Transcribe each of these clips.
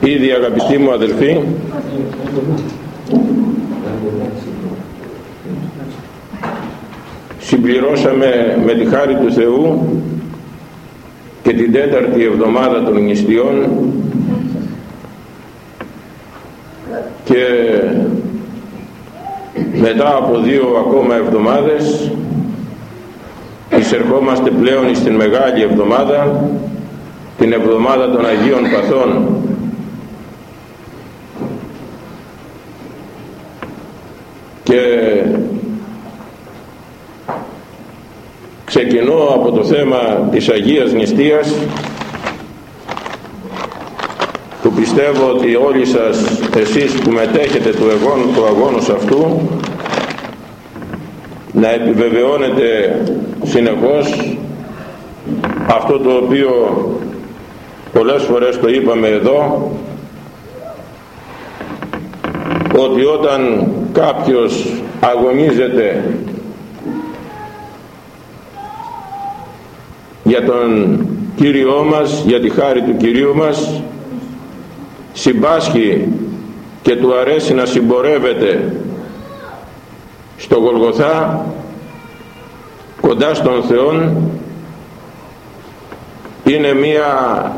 Ήδη αγαπητοί μου αδελφοί συμπληρώσαμε με τη χάρη του Θεού και την τέταρτη εβδομάδα των νηστείων και μετά από δύο ακόμα εβδομάδες εισερχόμαστε πλέον στην Μεγάλη Εβδομάδα την Εβδομάδα των Αγίων Παθών. Και ξεκινώ από το θέμα της Αγίας Νηστείας που πιστεύω ότι όλοι σας εσείς που μετέχετε του, εγών, του αγώνος αυτού να επιβεβαιώνετε συνεχώς αυτό το οποίο πολλές φορές το είπαμε εδώ ότι όταν κάποιος αγωνίζεται για τον Κύριό μας, για τη χάρη του Κυρίου μας συμπάσχει και του αρέσει να συμπορεύεται στο Γολγοθά κοντά στον Θεόν είναι μία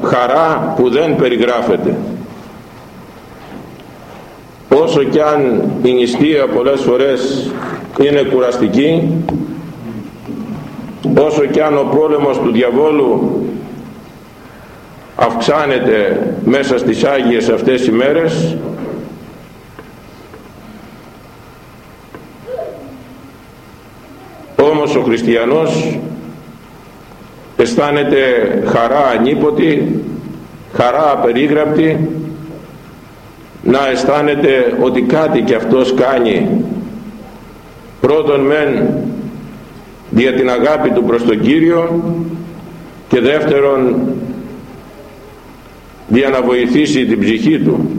χαρά που δεν περιγράφεται. Όσο κι αν η νηστεία πολλές φορές είναι κουραστική όσο κι αν ο πόλεμος του διαβόλου αυξάνεται μέσα στις Άγιες αυτές οι μέρες όμως ο χριστιανός αισθάνεται χαρά ανίποτη χαρά απερίγραπτη να αισθάνεται ότι κάτι και αυτός κάνει. Πρώτον μεν δια την αγάπη του προς τον Κύριο και δεύτερον για να βοηθήσει την ψυχή του.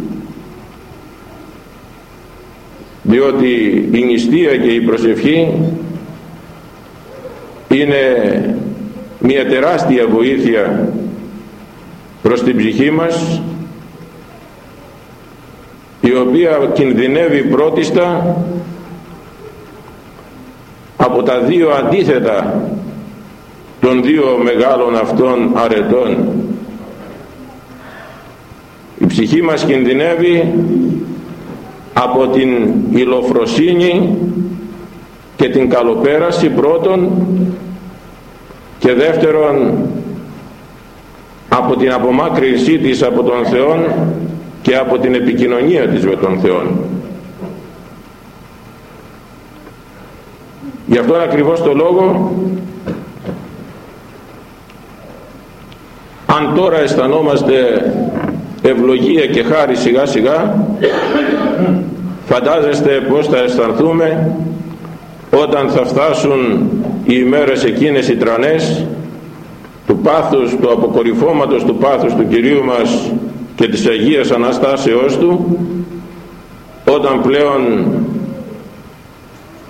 Διότι η νηστεία και η προσευχή είναι μια τεράστια βοήθεια προς την ψυχή μας η οποία κινδυνεύει πρώτιστα από τα δύο αντίθετα των δύο μεγάλων αυτών αρετών. Η ψυχή μας κινδυνεύει από την ηλοφροσύνη και την καλοπέραση πρώτον και δεύτερον από την απομάκρυνσή της από τον Θεό και από την επικοινωνία της με τον Θεό γι' αυτόν ακριβώς το λόγο αν τώρα αισθανόμαστε ευλογία και χάρη σιγά σιγά φαντάζεστε πως θα αισθανθούμε όταν θα φτάσουν οι ημέρες εκείνες οι τρανές του πάθους, του αποκορυφώματος του πάθους του Κυρίου μας και της Αγίας Αναστάσεώς Του όταν πλέον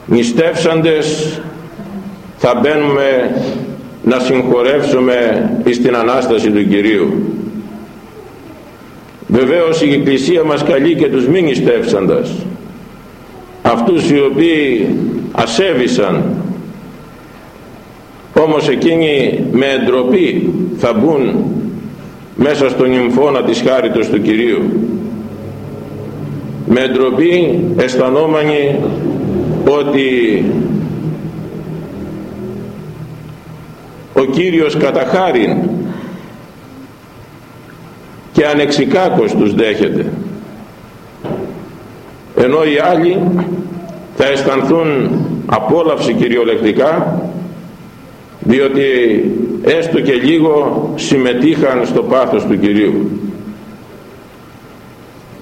νηστεύσαντες θα μπαίνουμε να συγχωρεύσουμε στην Ανάσταση του Κυρίου. Βεβαίως η Εκκλησία μας καλεί και τους μη νηστεύσαντας αυτούς οι οποίοι ασέβησαν όμως εκείνοι με εντροπή θα μπουν μέσα στον νυμφώνα της χάριτος του Κυρίου. Με εντροπή αισθανόμενοι ότι ο Κύριος κατά χάριν και ανεξικάκος τους δέχεται. Ενώ οι άλλοι θα αισθανθούν απόλαυση κυριολεκτικά διότι έστω και λίγο συμμετείχαν στο πάθος του Κυρίου.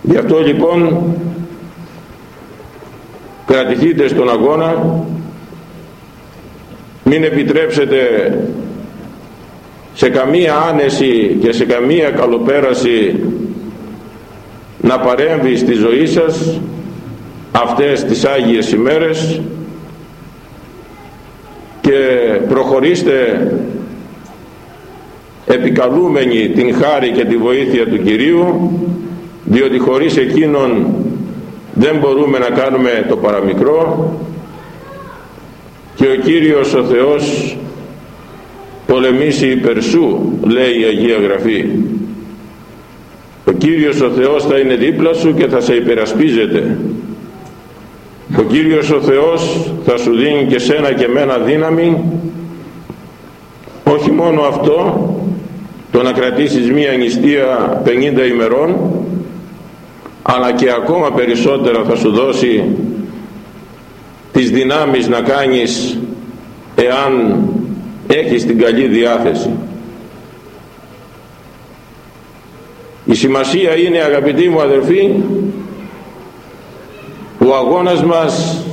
Γι' αυτό λοιπόν κρατηθείτε στον αγώνα μην επιτρέψετε σε καμία άνεση και σε καμία καλοπέραση να παρέμβει στη ζωή σας αυτές τις Άγιες ημέρες και προχωρήστε. Επικαλούμενοι την χάρη και τη βοήθεια του Κυρίου διότι χωρίς εκείνον δεν μπορούμε να κάνουμε το παραμικρό. Και ο Κύριος ο Θεός πολεμήσει υπέρ σου λέει η Αγία Γραφή. Ο Κύριος ο Θεός θα είναι δίπλα σου και θα σε υπερασπίζεται ο Κύριος ο Θεός θα σου δίνει και σένα και μένα δύναμη όχι μόνο αυτό το να κρατήσεις μία νηστεία 50 ημερών αλλά και ακόμα περισσότερα θα σου δώσει τις δυνάμεις να κάνεις εάν έχεις την καλή διάθεση. Η σημασία είναι αγαπητοί μου αδερφοί ο αγώνας μας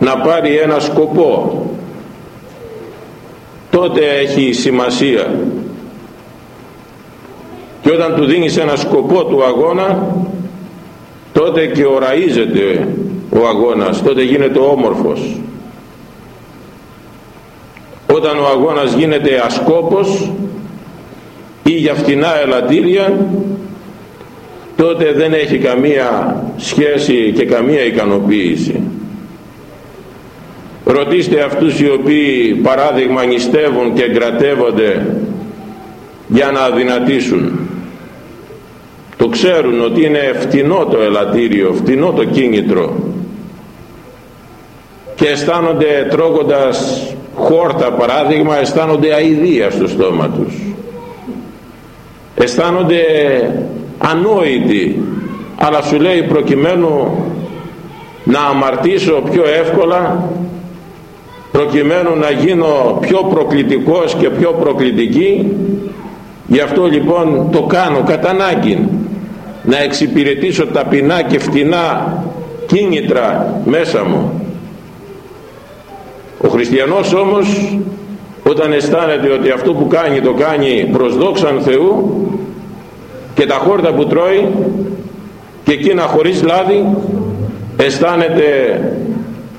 να πάρει ένα σκοπό. Τότε έχει σημασία. Και όταν του δίνεις ένα σκοπό του αγώνα τότε και οραίζεται ο αγώνας τότε γίνεται όμορφος. Όταν ο αγώνας γίνεται ασκόπος ή για φτηνά ελαττήρια τότε δεν έχει καμία σχέση και καμία ικανοποίηση. Ρωτήστε αυτούς οι οποίοι παράδειγμα νηστεύουν και εγκρατεύονται για να αδυνατήσουν. Το ξέρουν ότι είναι φτηνό το ελαττήριο φτηνό το κίνητρο. Και αισθάνονται τρώγοντας χόρτα παράδειγμα αισθάνονται αηδία στο στόμα τους. Αισθάνονται ανόητοι αλλά σου λέει προκειμένου να αμαρτήσω πιο εύκολα προκειμένου να γίνω πιο προκλητικός και πιο προκλητική γι' αυτό λοιπόν το κάνω κατά ανάγκη. Να εξυπηρετήσω ταπεινά και φτηνά κίνητρα μέσα μου. Ο χριστιανός όμως όταν αισθάνεται ότι αυτό που κάνει το κάνει προς δόξαν Θεού και τα χόρτα που τρώει και εκείνα χωρίς λάδι αισθάνεται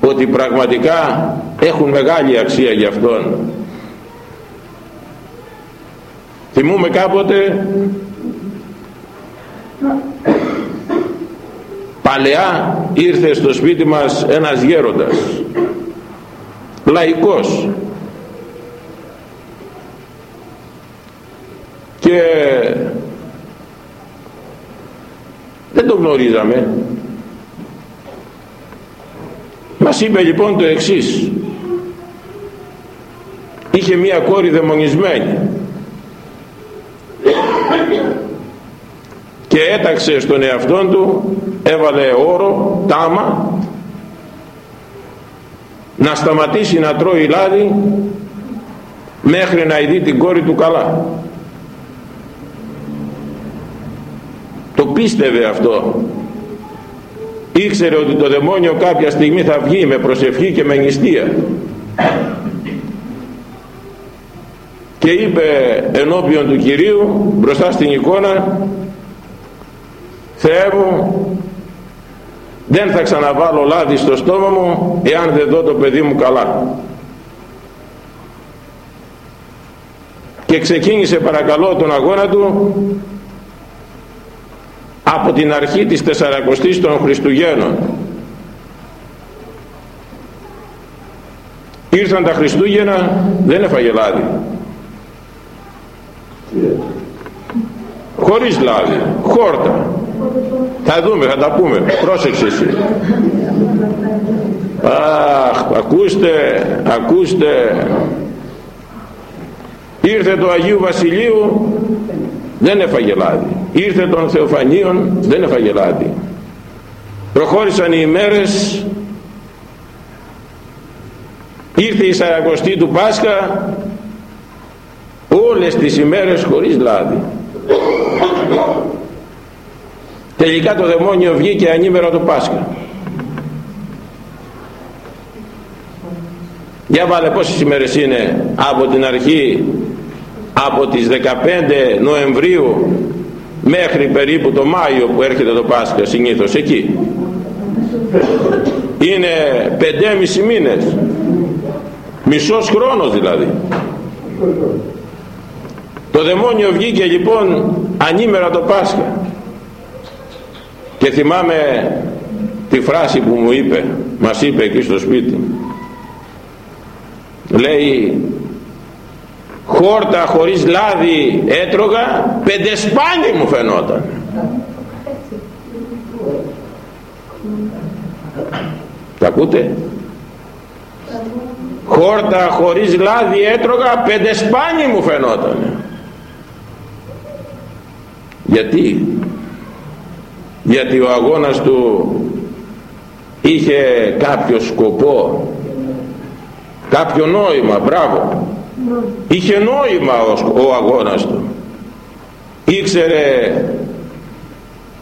ότι πραγματικά έχουν μεγάλη αξία για αυτόν. Θυμούμε κάποτε παλαιά ήρθε στο σπίτι μας ένας γέροντας λαϊκός. Και δεν το γνωρίζαμε. Μας είπε λοιπόν το εξής. Είχε μία κόρη δαιμονισμένη. Και έταξε στον εαυτόν του έβαλε όρο, τάμα να σταματήσει να τρώει λάδι μέχρι να ειδεί την κόρη του καλά πίστευε αυτό. Ήξερε ότι το δαιμόνιο κάποια στιγμή θα βγει με προσευχή και με νηστεία. Και είπε ενώπιον του Κυρίου μπροστά στην εικόνα Θεέ μου δεν θα ξαναβάλω λάδι στο στόμα μου εάν δεν δω το παιδί μου καλά και ξεκίνησε παρακαλώ τον αγώνα του από την αρχή της Τεσσαρακοστής των Χριστουγέννων. Ήρθαν τα Χριστούγεννα δεν έφαγε λάδι. Χωρίς λάδι χόρτα. Θα δούμε θα τα πούμε. Πρόσεξε εσύ. Αχ ακούστε ακούστε. Ήρθε το Αγίου Βασιλείου δεν έφαγε λάδι ήρθε των Θεοφανίων δεν έφαγε λάδι. Προχώρησαν οι ημέρες. Ήρθε η Σαρακοστή του Πάσχα όλες τις ημέρες χωρίς λάδι. Τελικά το δαιμόνιο βγήκε ανήμερο το Πάσχα. Για βάλε πόσες ημέρες είναι από την αρχή από τις 15 Νοεμβρίου μέχρι περίπου το Μάιο που έρχεται το Πάσχα συνήθως εκεί. Είναι 5,5 μήνες. Μισός χρόνος δηλαδή. Το δαιμόνιο βγήκε λοιπόν ανήμερα το Πάσχα. Και θυμάμαι τη φράση που μου είπε μας είπε εκεί στο σπίτι. Λέει χόρτα χωρίς λάδι έτρωγα πεντεσπάνι μου φαινόταν. Τα ακούτε; Χόρτα χωρίς λάδι έτρωγα πεντεσπάνι μου φαινόταν. Γιατί; Γιατί ο αγώνας του είχε κάποιο σκοπό κάποιο νόημα μπράβο είχε νόημα ο, ο αγώνας του. Ήξερε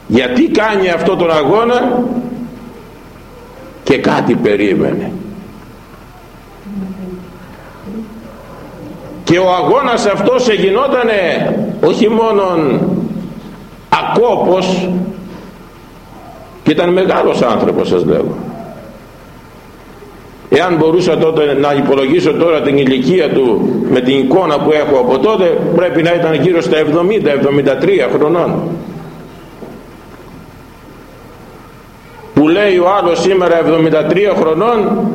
γιατί κάνει αυτό τον αγώνα και κάτι περίμενε. Και ο αγώνας αυτός εγινότανε όχι μόνον ακόπος και ήταν μεγάλος άνθρωπος σας λέω εάν μπορούσα τότε να υπολογίσω τώρα την ηλικία του με την εικόνα που έχω από τότε πρέπει να ήταν γύρω στα 70-73 χρονών. Που λέει ο άλλος σήμερα 73 χρονών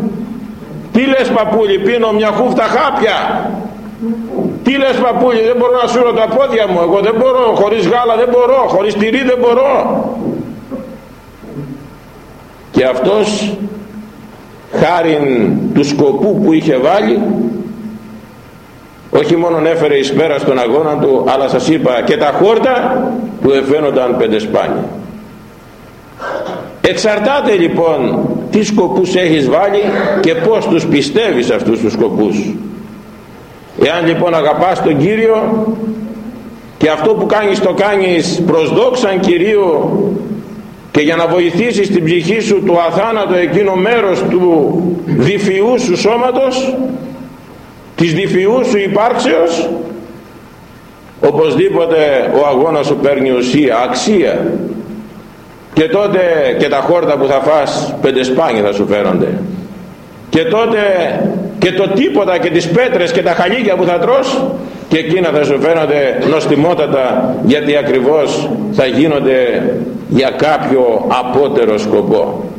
τι λες παππούλη πίνω μια χούφτα χάπια τι λες παππούλη δεν μπορώ να σύρω τα πόδια μου εγώ δεν μπορώ χωρίς γάλα δεν μπορώ χωρίς τυρί δεν μπορώ και αυτός χάριν του σκοπού που είχε βάλει όχι μόνο έφερε εις πέρας στον αγώνα του αλλά σας είπα και τα χόρτα του εφαίνονταν πέντε σπάνια εξαρτάται λοιπόν τι σκοπούς έχεις βάλει και πως τους πιστεύεις αυτούς τους σκοπούς. Εάν λοιπόν αγαπάς τον Κύριο και αυτό που κάνεις το κάνεις προς δόξαν Κυρίου και για να βοηθήσεις την ψυχή σου το αθάνατο εκείνο μέρος του διφυού σου σώματος της διφυού σου υπάρξεως οπωσδήποτε ο αγώνας σου παίρνει ουσία, αξία. Και τότε και τα χόρτα που θα φας πέντε σπάνια θα σου φέρονται. Και τότε και το τίποτα και τις πέτρες και τα χαλίκια που θα τρως και εκείνα θα σου φαίνονται νοστιμότατα γιατί ακριβώς θα γίνονται για κάποιο απότερο σκοπό.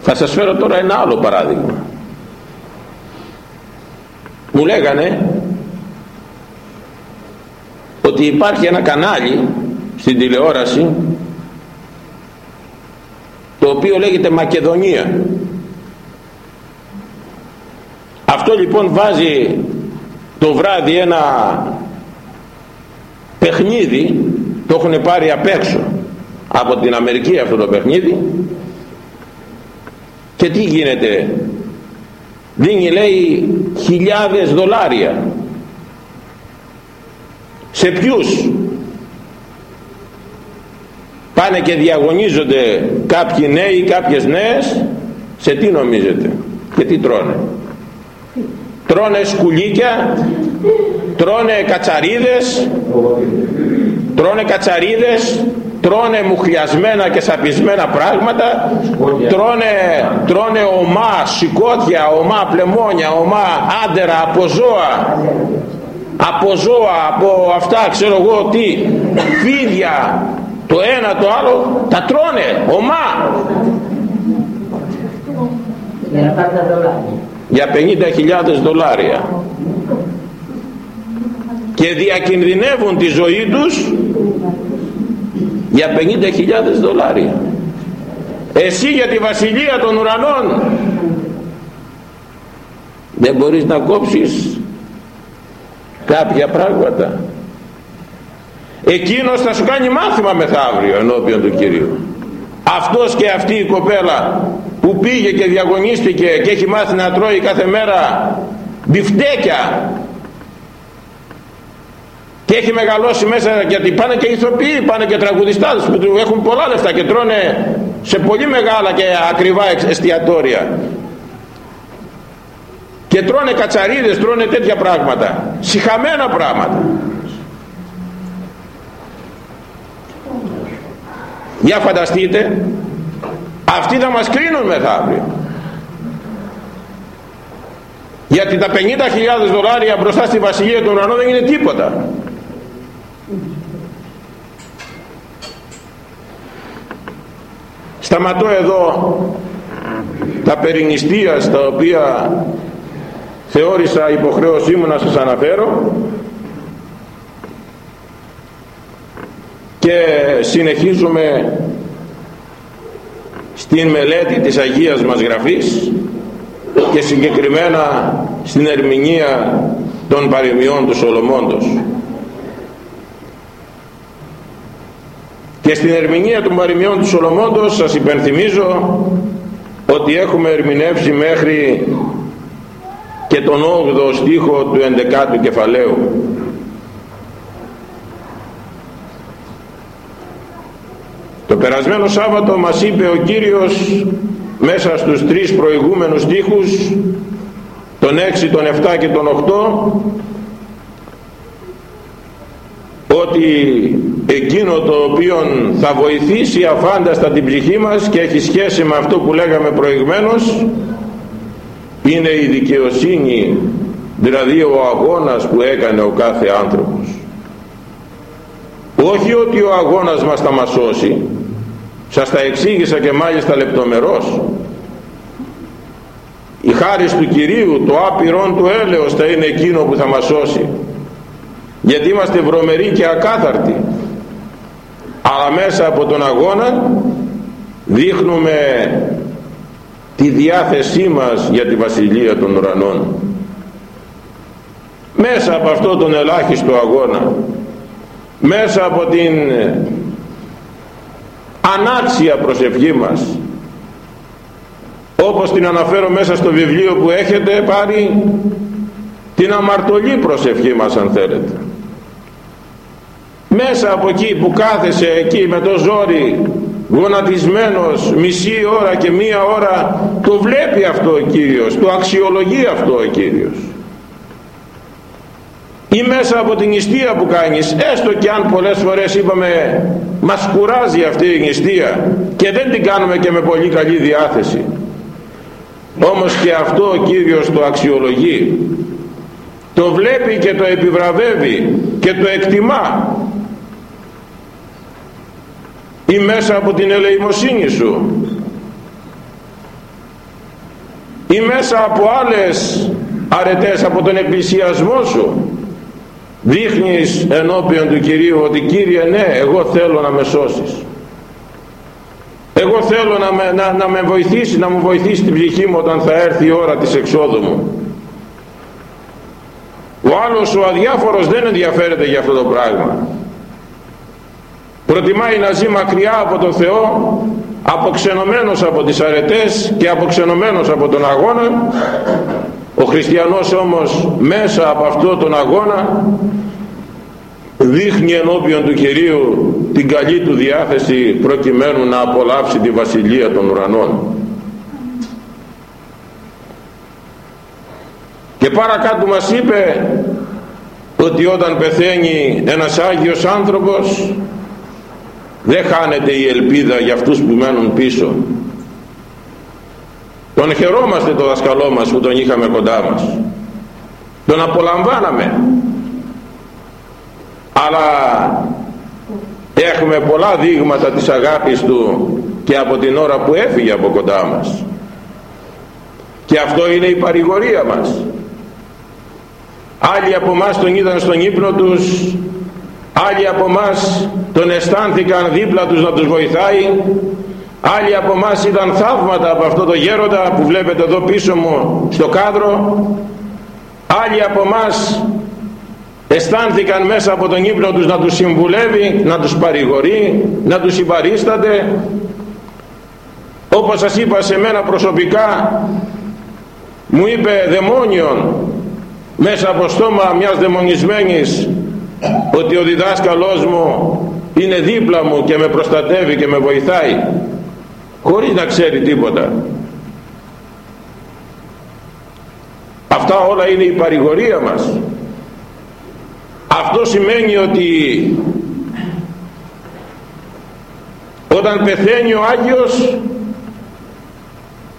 Θα σας φέρω τώρα ένα άλλο παράδειγμα. Μου λέγανε ότι υπάρχει ένα κανάλι στην τηλεόραση το οποίο λέγεται Μακεδονία. Αυτό λοιπόν βάζει το βράδυ ένα παιχνίδι το έχουν πάρει απ' έξω από την Αμερική αυτό το παιχνίδι. Και τι γίνεται; Δίνει λέει χιλιάδες δολάρια. Σε ποιους; Πάνε και διαγωνίζονται κάποιοι νέοι κάποιες νέες. Σε τι νομίζετε και τι τρώνε; Τρώνε σκουλίκια τρώνε κατσαρίδες τρώνε κατσαρίδες τρώνε μουχλιασμένα και σαπισμένα πράγματα τρώνε, τρώνε ομά σηκώτια ομά πλεμόνια ομά άντερα από ζώα. Από ζώα από αυτά ξέρω εγώ τι φίδια το ένα το άλλο τα τρώνε ομά. Για 50.000 δολάρια και διακινδυνεύουν τη ζωή τους για 50.000 δολάρια. Εσύ για τη βασιλεία των ουρανών δεν μπορείς να κόψεις κάποια πράγματα. Εκείνος θα σου κάνει μάθημα μεθαύριο ενώπιον του Κυρίου. Αυτός και αυτή η κοπέλα που πήγε και διαγωνίστηκε και έχει μάθει να τρώει κάθε μέρα μπιφτέκια και έχει μεγαλώσει μέσα γιατί πάνε και ηθοποιοί, πάνε και τραγουδιστάδες που έχουν πολλά λεφτά και τρώνε σε πολύ μεγάλα και ακριβά εστιατόρια. Και τρώνε κατσαρίδες, τρώνε τέτοια πράγματα. Συχαμένα πράγματα. Για φανταστείτε αυτοί θα μας κρίνουν μεθαύριο. Γιατί τα 50.000 δολάρια μπροστά στη βασιλεία των ουρανών δεν είναι τίποτα σταματώ εδώ. Τα περινιστία τα οποία θεώρησα υποχρέωσή μου να σας αναφέρω και συνεχίζουμε στην μελέτη της Αγίας μας Γραφής και συγκεκριμένα στην ερμηνεία των παροιμιών του Σολομώντος και στην ερμηνεία των παροιμιών του Σολομώντος σας υπενθυμίζω ότι έχουμε ερμηνεύσει μέχρι και τον 8ο στίχο του 11ου κεφαλαίου. Το περασμένο Σάββατο μας είπε ο Κύριος μέσα στους τρεις προηγούμενους στίχους τον 6, τον 7 και τον 8 ότι εκείνο το οποίο θα βοηθήσει αφάνταστα την ψυχή μας και έχει σχέση με αυτό που λέγαμε προηγμένως είναι η δικαιοσύνη δηλαδή ο αγώνας που έκανε ο κάθε άνθρωπος. Όχι ότι ο αγώνας μας θα μας σώσει. Σας τα εξήγησα και μάλιστα λεπτομερώς. Η χάρη του Κυρίου το άπειρον του έλεος θα είναι εκείνο που θα μας σώσει γιατί είμαστε βρωμεροί και ακάθαρτοι. Αλλά μέσα από τον αγώνα δείχνουμε τη διάθεσή μας για τη Βασιλεία των Ουρανών. Μέσα από αυτό τον ελάχιστο αγώνα μέσα από την ανάξια προσευχή μας όπως την αναφέρω μέσα στο βιβλίο που έχετε πάρει την αμαρτωλή προσευχή μας αν θέλετε μέσα από εκεί που κάθεσαι εκεί με το ζόρι γονατισμένος μισή ώρα και μία ώρα το βλέπει αυτό ο Κύριος το αξιολογεί αυτό ο Κύριος. Ή μέσα από την νηστεία που κάνεις έστω και αν πολλές φορές είπαμε μας κουράζει αυτή η νηστεία και δεν την κάνουμε και με πολύ καλή διάθεση όμως και αυτό ο Κύριος το αξιολογεί. Το βλέπει και το επιβραβεύει και το εκτιμά ή μέσα από την ελεημοσύνη σου. Ή μέσα από άλλες αρετές από τον εκκλησιασμό σου. Δείχνεις ενώπιον του Κυρίου ότι Κύριε ναι εγώ θέλω να με σώσεις. Εγώ θέλω να με, να, να με βοηθήσεις να μου βοηθήσεις την ψυχή μου όταν θα έρθει η ώρα της εξόδου μου ο άλλος ο αδιάφορος δεν ενδιαφέρεται για αυτό το πράγμα προτιμάει να ζει μακριά από τον Θεό αποξενωμένος από τις αρετές και αποξενωμένος από τον αγώνα. Ο χριστιανός όμως μέσα από αυτό τον αγώνα δείχνει ενώπιον του Κυρίου την καλή του διάθεση προκειμένου να απολαύσει τη βασιλεία των ουρανών. Και παρακάτω μας είπε ότι όταν πεθαίνει ένας Άγιος άνθρωπος δεν χάνεται η ελπίδα για αυτούς που μένουν πίσω. Τον χαιρόμαστε το δασκαλό μας που τον είχαμε κοντά μας. Τον απολαμβάναμε. Αλλά έχουμε πολλά δείγματα της αγάπης του και από την ώρα που έφυγε από κοντά μας. Και αυτό είναι η παρηγορία μας. Άλλοι από μας τον είδαν στον ύπνο τους άλλοι από εμάς τον αισθάνθηκαν δίπλα τους να τους βοηθάει. Άλλοι από εμάς ήταν θαύματα από αυτό το γέροντα που βλέπετε εδώ πίσω μου στο κάδρο. Άλλοι από εμάς αισθάνθηκαν μέσα από τον ύπνο τους να τους συμβουλεύει να τους παρηγορεί να τους συμπαρίσταται. Όπως σας είπα σε μένα προσωπικά μου είπε δαιμόνιον μέσα από στόμα μιας δαιμονισμένης ότι ο διδάσκαλός μου είναι δίπλα μου και με προστατεύει και με βοηθάει χωρίς να ξέρει τίποτα. Αυτά όλα είναι η παρηγορία μας. Αυτό σημαίνει ότι όταν πεθαίνει ο Άγιος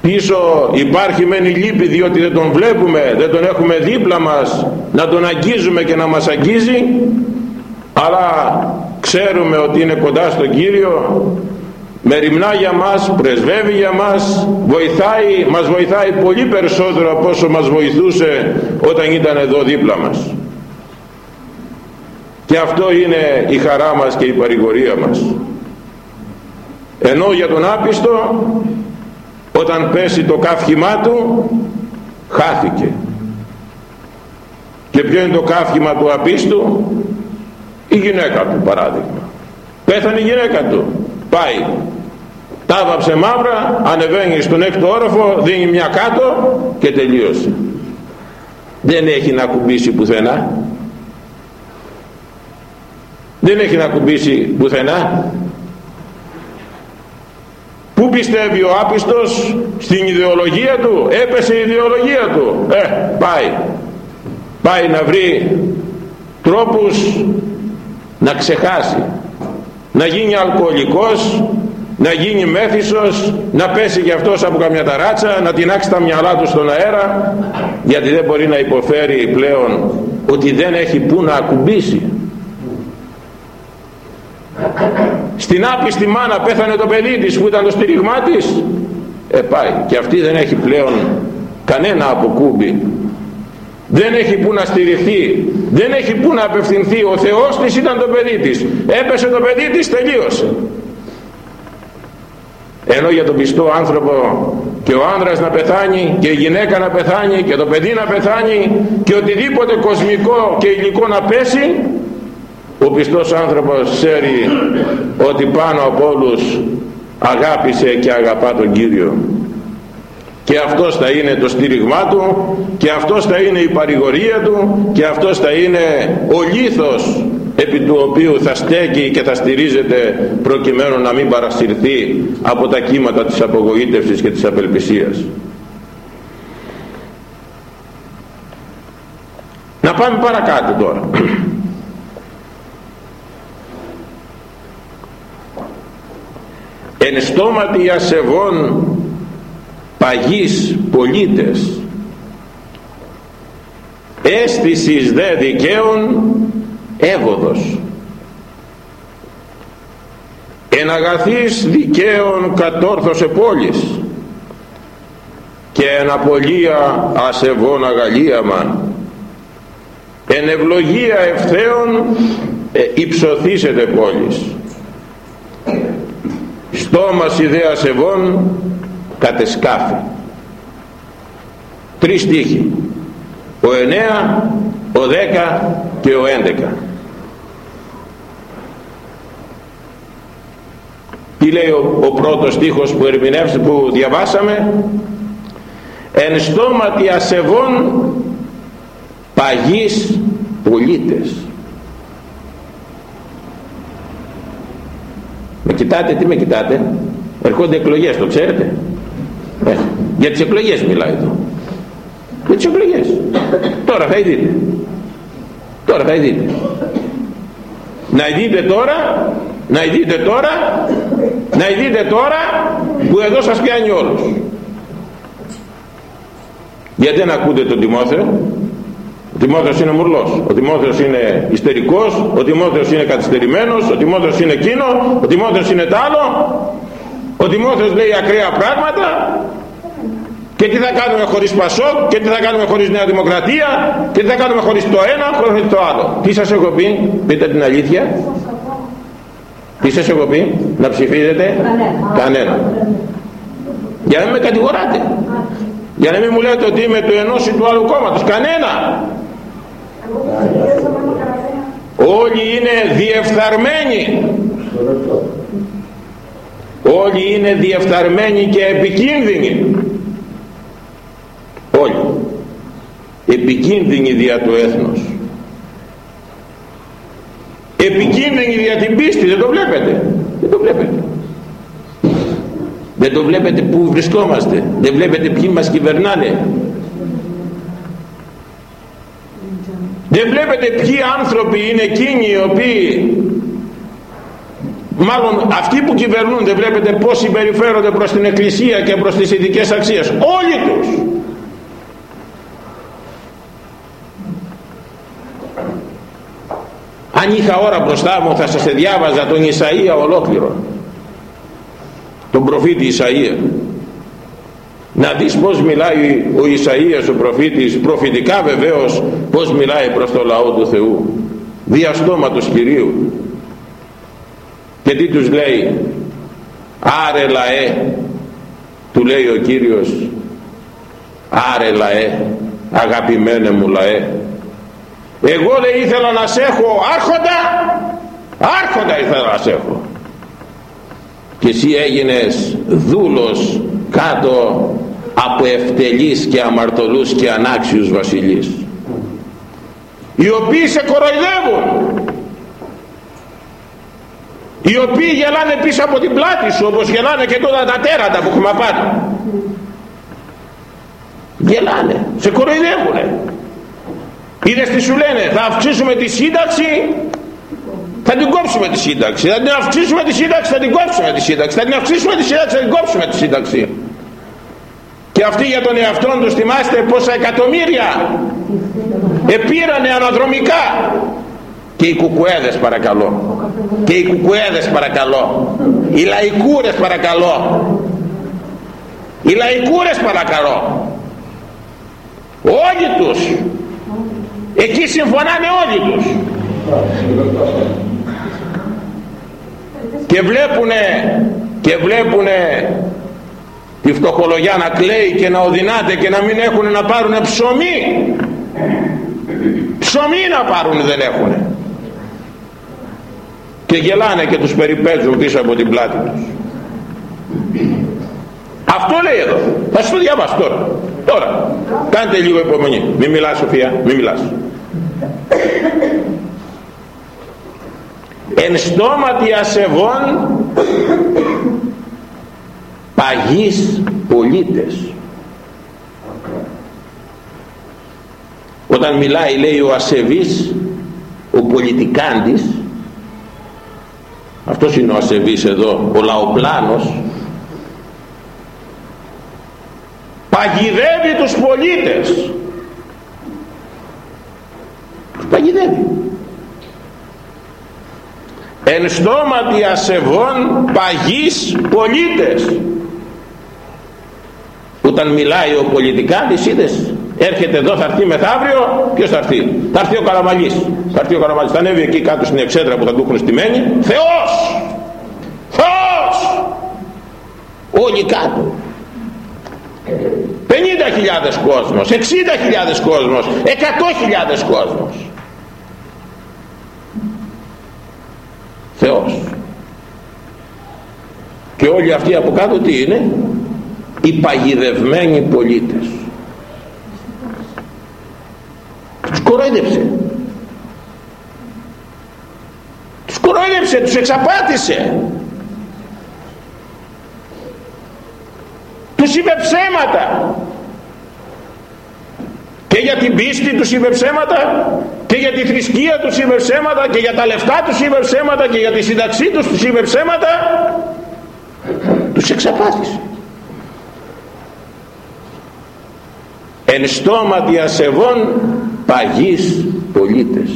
πίσω υπάρχει μεν η λύπη διότι δεν τον βλέπουμε δεν τον έχουμε δίπλα μας να τον αγγίζουμε και να μας αγγίζει αλλά ξέρουμε ότι είναι κοντά στον Κύριο. Μεριμνά για μας, πρεσβεύει για μας βοηθάει, μας βοηθάει πολύ περισσότερο από όσο μας βοηθούσε όταν ήταν εδώ δίπλα μας. Και αυτό είναι η χαρά μας και η παρηγορία μας. Ενώ για τον άπιστο όταν πέσει το καύχημά του χάθηκε. Και ποιο είναι το καύχημα του απίστου; Η γυναίκα του παράδειγμα. Πέθανε η γυναίκα του. Πάει. Τα βάψε μαύρα ανεβαίνει στον έκτο όροφο δίνει μια κάτω και τελείωσε. Δεν έχει να κουμπίσει πουθενά. Δεν έχει να κουμπίσει πουθενά. Πού πιστεύει ο άπιστος; Στην ιδεολογία του, έπεσε η ιδεολογία του. Ε, πάει. Πάει να βρει τρόπους να ξεχάσει. Να γίνει αλκοολικός, να γίνει μέθησος, να πέσει γι' αυτός από καμιά ταράτσα, να τεινάξει τα μυαλά του στον αέρα, γιατί δεν μπορεί να υποφέρει πλέον ότι δεν έχει που να ακουμπήσει. Στην άπιστη μάνα πέθανε το παιδί της που ήταν το στηρίγμά της. Ε πάει. Και αυτή δεν έχει πλέον κανένα αποκούμπι δεν έχει που να στηριχθεί δεν έχει που να απευθυνθεί. Ο Θεός της ήταν το παιδί της. Έπεσε το παιδί της τελείωσε. Ενώ για τον πιστό άνθρωπο και ο άνδρας να πεθάνει και η γυναίκα να πεθάνει και το παιδί να πεθάνει και οτιδήποτε κοσμικό και υλικό να πέσει ο πιστός άνθρωπος ξέρει ότι πάνω από όλους αγάπησε και αγαπά τον Κύριο και αυτός θα είναι το στήριγμά του και αυτός θα είναι η παρηγορία του και αυτός θα είναι ο λίθος επί του οποίου θα στέκει και θα στηρίζεται προκειμένου να μην παρασυρθεί από τα κύματα της απογοήτευσης και της απελπισίας. Να πάμε παρακάτω τώρα. εν στόματι ασεβών παγής πολίτες. Αίσθησης δε δικαίων έβοδος εν αγαθής δικαίων κατόρθωσε πόλης. Και εν απολία ασεβών αγαλίαμα εν ευλογία ευθέων ε, υψωθήσετε πόλης. Στόμας ιδέα σεβών κατεσκάφη τρεις στίχοι ο εννέα, ο δέκα και ο έντεκα τι λέει ο, ο πρώτος στίχος που ερμηνεύσε που διαβάσαμε; Εν στόματι ασεβών παγής πολίτες Με κοιτάτε, τι με κοιτάτε; Ερχόνται εκλογές, το ξέρετε; Ε, για τις εκλογές μιλάει εδώ. Για τις εκλογές. Τώρα θα δείτε. Τώρα θα δείτε. Να δείτε τώρα, να δείτε τώρα, να δείτε τώρα που εδώ σας πιάνει όλους. Γιατί δεν ακούτε τον Τιμόθεο, ο Τιμόθεος είναι μουρλός, ο Τιμόθεος είναι ιστερικός, ο Τιμόθεος είναι καθυστερημένος, ο Τιμόθεος είναι εκείνο, ο Τιμόθεος είναι τ' άλλο, ο Τιμόθεος λέει ακραία πράγματα και τι θα κάνουμε χωρίς Πασόκ και τι θα κάνουμε χωρίς Νέα Δημοκρατία και τι θα κάνουμε χωρίς το ένα χωρίς το άλλο. Τι σας έχω πει, πείτε την αλήθεια. Τι σας έχω πει, να ψηφίζετε κανένα. Για να μην με κατηγοράτε. Για να μην μου λέτε ότι είμαι του ενός ή του άλλου κόμματος. Κανένα. Όλοι είναι διεφθαρμένοι. Όλοι είναι διεφθαρμένοι και επικίνδυνοι. Όλοι. Επικίνδυνοι δια του έθνος. Επικίνδυνοι δια την πίστη. Δεν το βλέπετε. Δεν το βλέπετε. Δεν το βλέπετε που βρισκόμαστε. Δεν βλέπετε ποιοι μας κυβερνάνε. Δεν βλέπετε ποιοι άνθρωποι είναι εκείνοι οι οποίοι μάλλον αυτοί που κυβερνούν δεν βλέπετε πως συμπεριφέρονται προς την Εκκλησία και προς τις ειδικές αξίες. Όλοι τους. Αν είχα ώρα μπροστά μου θα σας διάβαζα τον Ισαΐα ολόκληρο. Τον προφήτη Ισαΐα. Να δεις πως μιλάει ο Ισαΐας ο προφήτης. Προφητικά βεβαίως πως μιλάει προς το λαό του Θεού. Διαστόματος Κυρίου και τι τους λέει άρε λαέ του λέει ο Κύριος άρε λαέ αγαπημένε μου λαέ εγώ λέει ήθελα να σε έχω άρχοντα άρχοντα ήθελα να σε έχω και εσύ έγινες δούλος κάτω από ευτελείς και αμαρτωλούς και ανάξιους βασιλείς οι οποίοι σε κοροϊδεύουν οι οποίοι γελάνε πίσω από την πλάτη σου όπως γελάνε και τώρα τα τέρατα που έχουμε πάρει γελάνε, σε κοροϊδεύουνε. Είδες τι σου λένε θα αυξήσουμε τη σύνταξη θα την κόψουμε τη σύνταξη. Θα την αυξήσουμε τη σύνταξη θα την κόψουμε τη σύνταξη. Θα την αυξήσουμε τη σύνταξη θα την κόψουμε τη σύνταξη. Και αυτοί για τον εαυτό τους θυμάστε πόσα εκατομμύρια επήρανε αναδρομικά και οι κουκουέδες παρακαλώ. Και οι κουκουέδες παρακαλώ. Οι λαϊκούρες παρακαλώ. Οι λαϊκούρες παρακαλώ. Όλοι τους. Εκεί συμφωνάνε όλοι τους. Και βλέπουνε και βλέπουνε τη φτωχολογιά να κλαίει και να οδυνάται και να μην έχουν να πάρουν ψωμί. Ψωμί να πάρουν δεν έχουν και γελάνε και τους περιπέζουν πίσω από την πλάτη τους. Αυτό λέει εδώ. Θα σου το διαβάσω τώρα. Τώρα κάντε λίγο υπομονή. Μην μιλάς Σοφία μην μιλάς. Εν στόματι ασεβών παγείς πολίτες. Όταν μιλάει λέει ο ασεβής ο πολιτικάντης αυτός είναι ο ασεβής εδώ ο λαοπλάνος. Παγιδεύει τους πολίτες. Τους παγιδεύει. Εν στόματι ασεβών παγείς πολίτες. Όταν μιλάει ο πολιτικάντης είδες έρχεται εδώ θα έρθει μεθαύριο. Ποιος θα έρθει; Θα έρθει ο Καραμαλής. Θα έρθει ο Καραμαλής. Θα ανέβει εκεί κάτω στην εξέδρα που θα του έχουν στημένη. Θεός! Θεός! Όλοι κάτω. 50.000 κόσμος 60.000 κόσμος 100.000 κόσμος. Θεός. Και όλοι αυτοί από κάτω τι είναι; Οι παγιδευμένοι πολίτες τους κορόιδεψε τους κορόιδεψε, τους εξαπάτησε. Τους είπε ψέματα. Και για την πίστη τους είπε ψέματα και για τη θρησκεία τους είπε ψέματα και για τα λεφτά τους είπε ψέματα και για τη σύνταξή τους τους είπε ψέματα. Τους εξαπάτησε. Εν στόματι ασεβών παγείς πολίτες.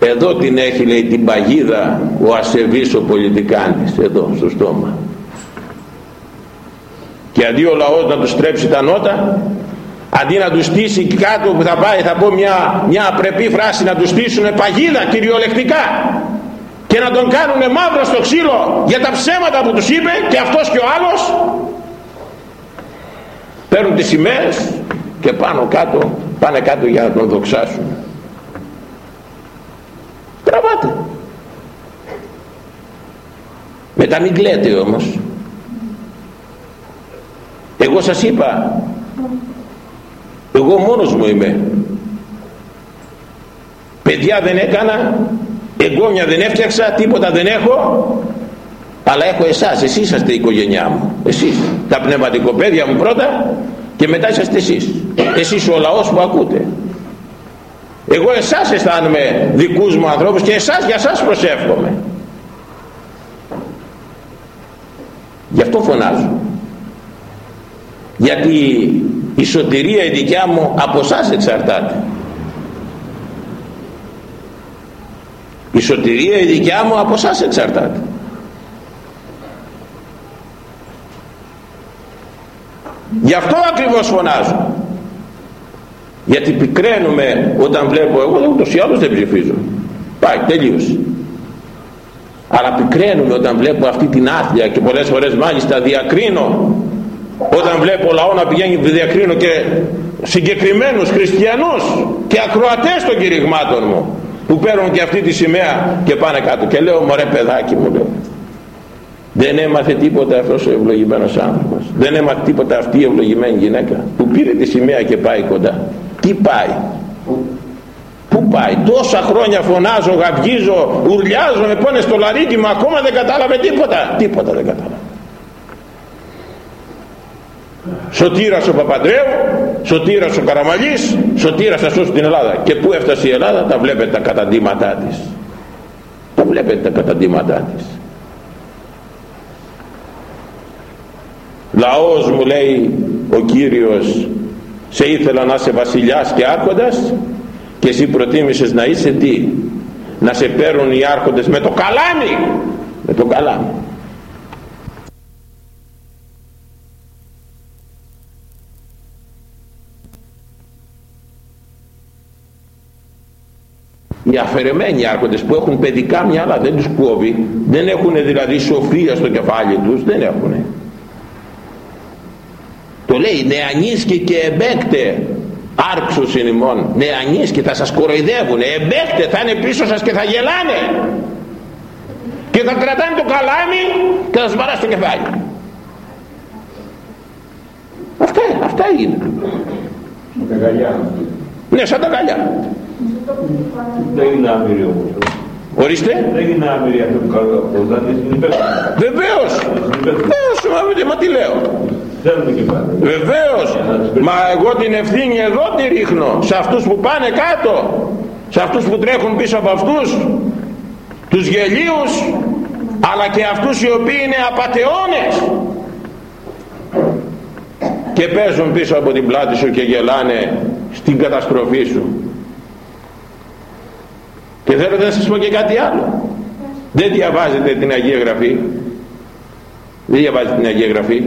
Εδώ την έχει λέει την παγίδα ο ασεβής ο πολιτικάντης εδώ στο στόμα. Και αντί ο λαός να τους στρέψει τα νότα αντί να τους στήσει κάτω που θα πάει θα πω μια, μια απρεπή φράση να τους στήσουν παγίδα κυριολεκτικά και να τον κάνουν μαύρο στο ξύλο για τα ψέματα που τους είπε και αυτός και ο άλλος. Παίρνουν τις σημαίες και πάνω κάτω πάνε κάτω για να τον δοξάσουν. Τραβάτε. Μετά μην κλαίτε όμως. Εγώ σας είπα εγώ μόνος μου είμαι. Παιδιά δεν έκανα εγγόνια δεν έφτιαξα τίποτα δεν έχω αλλά έχω εσάς εσείς είσαστε η οικογένειά μου. Εσείς τα πνευματικοπαίδια μου πρώτα και μετά είσαστε εσείς εσείς ο λαός που ακούτε. Εγώ εσάς αισθάνομαι δικούς μου ανθρώπους και εσάς για σας προσεύχομαι. Γι' αυτό φωνάζω. Γιατί η σωτηρία η δικιά μου από εσάς εξαρτάται. Η σωτηρία η δικιά μου από εσάς εξαρτάται. Γι' αυτό ακριβώς φωνάζω γιατί πικραίνουμε όταν βλέπω εγώ ούτως ή άλλως δεν ψηφίζω. Πάει τελείωσε. Αλλά πικραίνουμε όταν βλέπω αυτή την άθλια και πολλές φορές μάλιστα διακρίνω. Όταν βλέπω λαό να πηγαίνει διακρίνω και συγκεκριμένους χριστιανούς και ακροατές των κηρυγμάτων μου που παίρνουν και αυτή τη σημαία και πάνε κάτω και λέω μωρέ παιδάκι μου λέω. Δεν έμαθε τίποτα αυτός ο ευλογημένος άνθρωπος. Δεν έμαθε τίποτα αυτή η ευλογημένη γυναίκα που πήρε τη σημαία και πάει κοντά τι πάει; Πού πάει, τόσα χρόνια φωνάζω, γαυγίζω, ουρλιάζω, με πόνες στο λαρίκι μου, ακόμα δεν κατάλαβε τίποτα. Τίποτα δεν κατάλαβε. Σωτήρας ο Παπαντρέου, σωτήρας ο Καραμαλής, σωτήρας θα σώσει την Ελλάδα. Και πού έφτασε η Ελλάδα, τα βλέπετε τα καταντήματά της. Τα βλέπετε τα καταντήματά της. Λαός μου λέει ο Κύριος, σε ήθελα να είσαι βασιλιάς και άρχοντας και εσύ προτίμησες να είσαι τι; Να σε παίρνουν οι άρχοντες με το καλάμι! Με το καλάμι. Οι αφαιρεμένοι άρχοντες που έχουν παιδικά μυαλά δεν τους κόβει δεν έχουν δηλαδή σοφία στο κεφάλι τους δεν έχουν το λέει νεανίσκε και εμπέκτε άρξους είναι ημών νεανείς και θα σας κοροϊδεύουν εμπέχτε θα είναι πίσω σας και θα γελάνε και θα κρατάνε το καλάμι και θα σας βαράσει το κεφάλι αυτά, αυτά είναι σαν τα γαλιά ναι σαν τα γαλιά δεν είναι άμυροι όμως Ορίστε. Δεν είναι άμυροι αυτό που καλό αυτό, δηλαδή είναι υπεύθυνο. Βεβαίως. Βεβαίως, μα, μα τι λέω. Βεβαίως. Μα εγώ την ευθύνη εδώ τη ρίχνω. Σε αυτούς που πάνε κάτω. Σε αυτούς που τρέχουν πίσω από αυτούς. Τους γελίους. Αλλά και αυτούς οι οποίοι είναι απατεώνες. Και παίζουν πίσω από την πλάτη σου και γελάνε στην καταστροφή σου. Και θέλω να σας πω και κάτι άλλο. Δεν διαβάζετε την Αγία Γραφή. Δεν διαβάζετε την Αγία Γραφή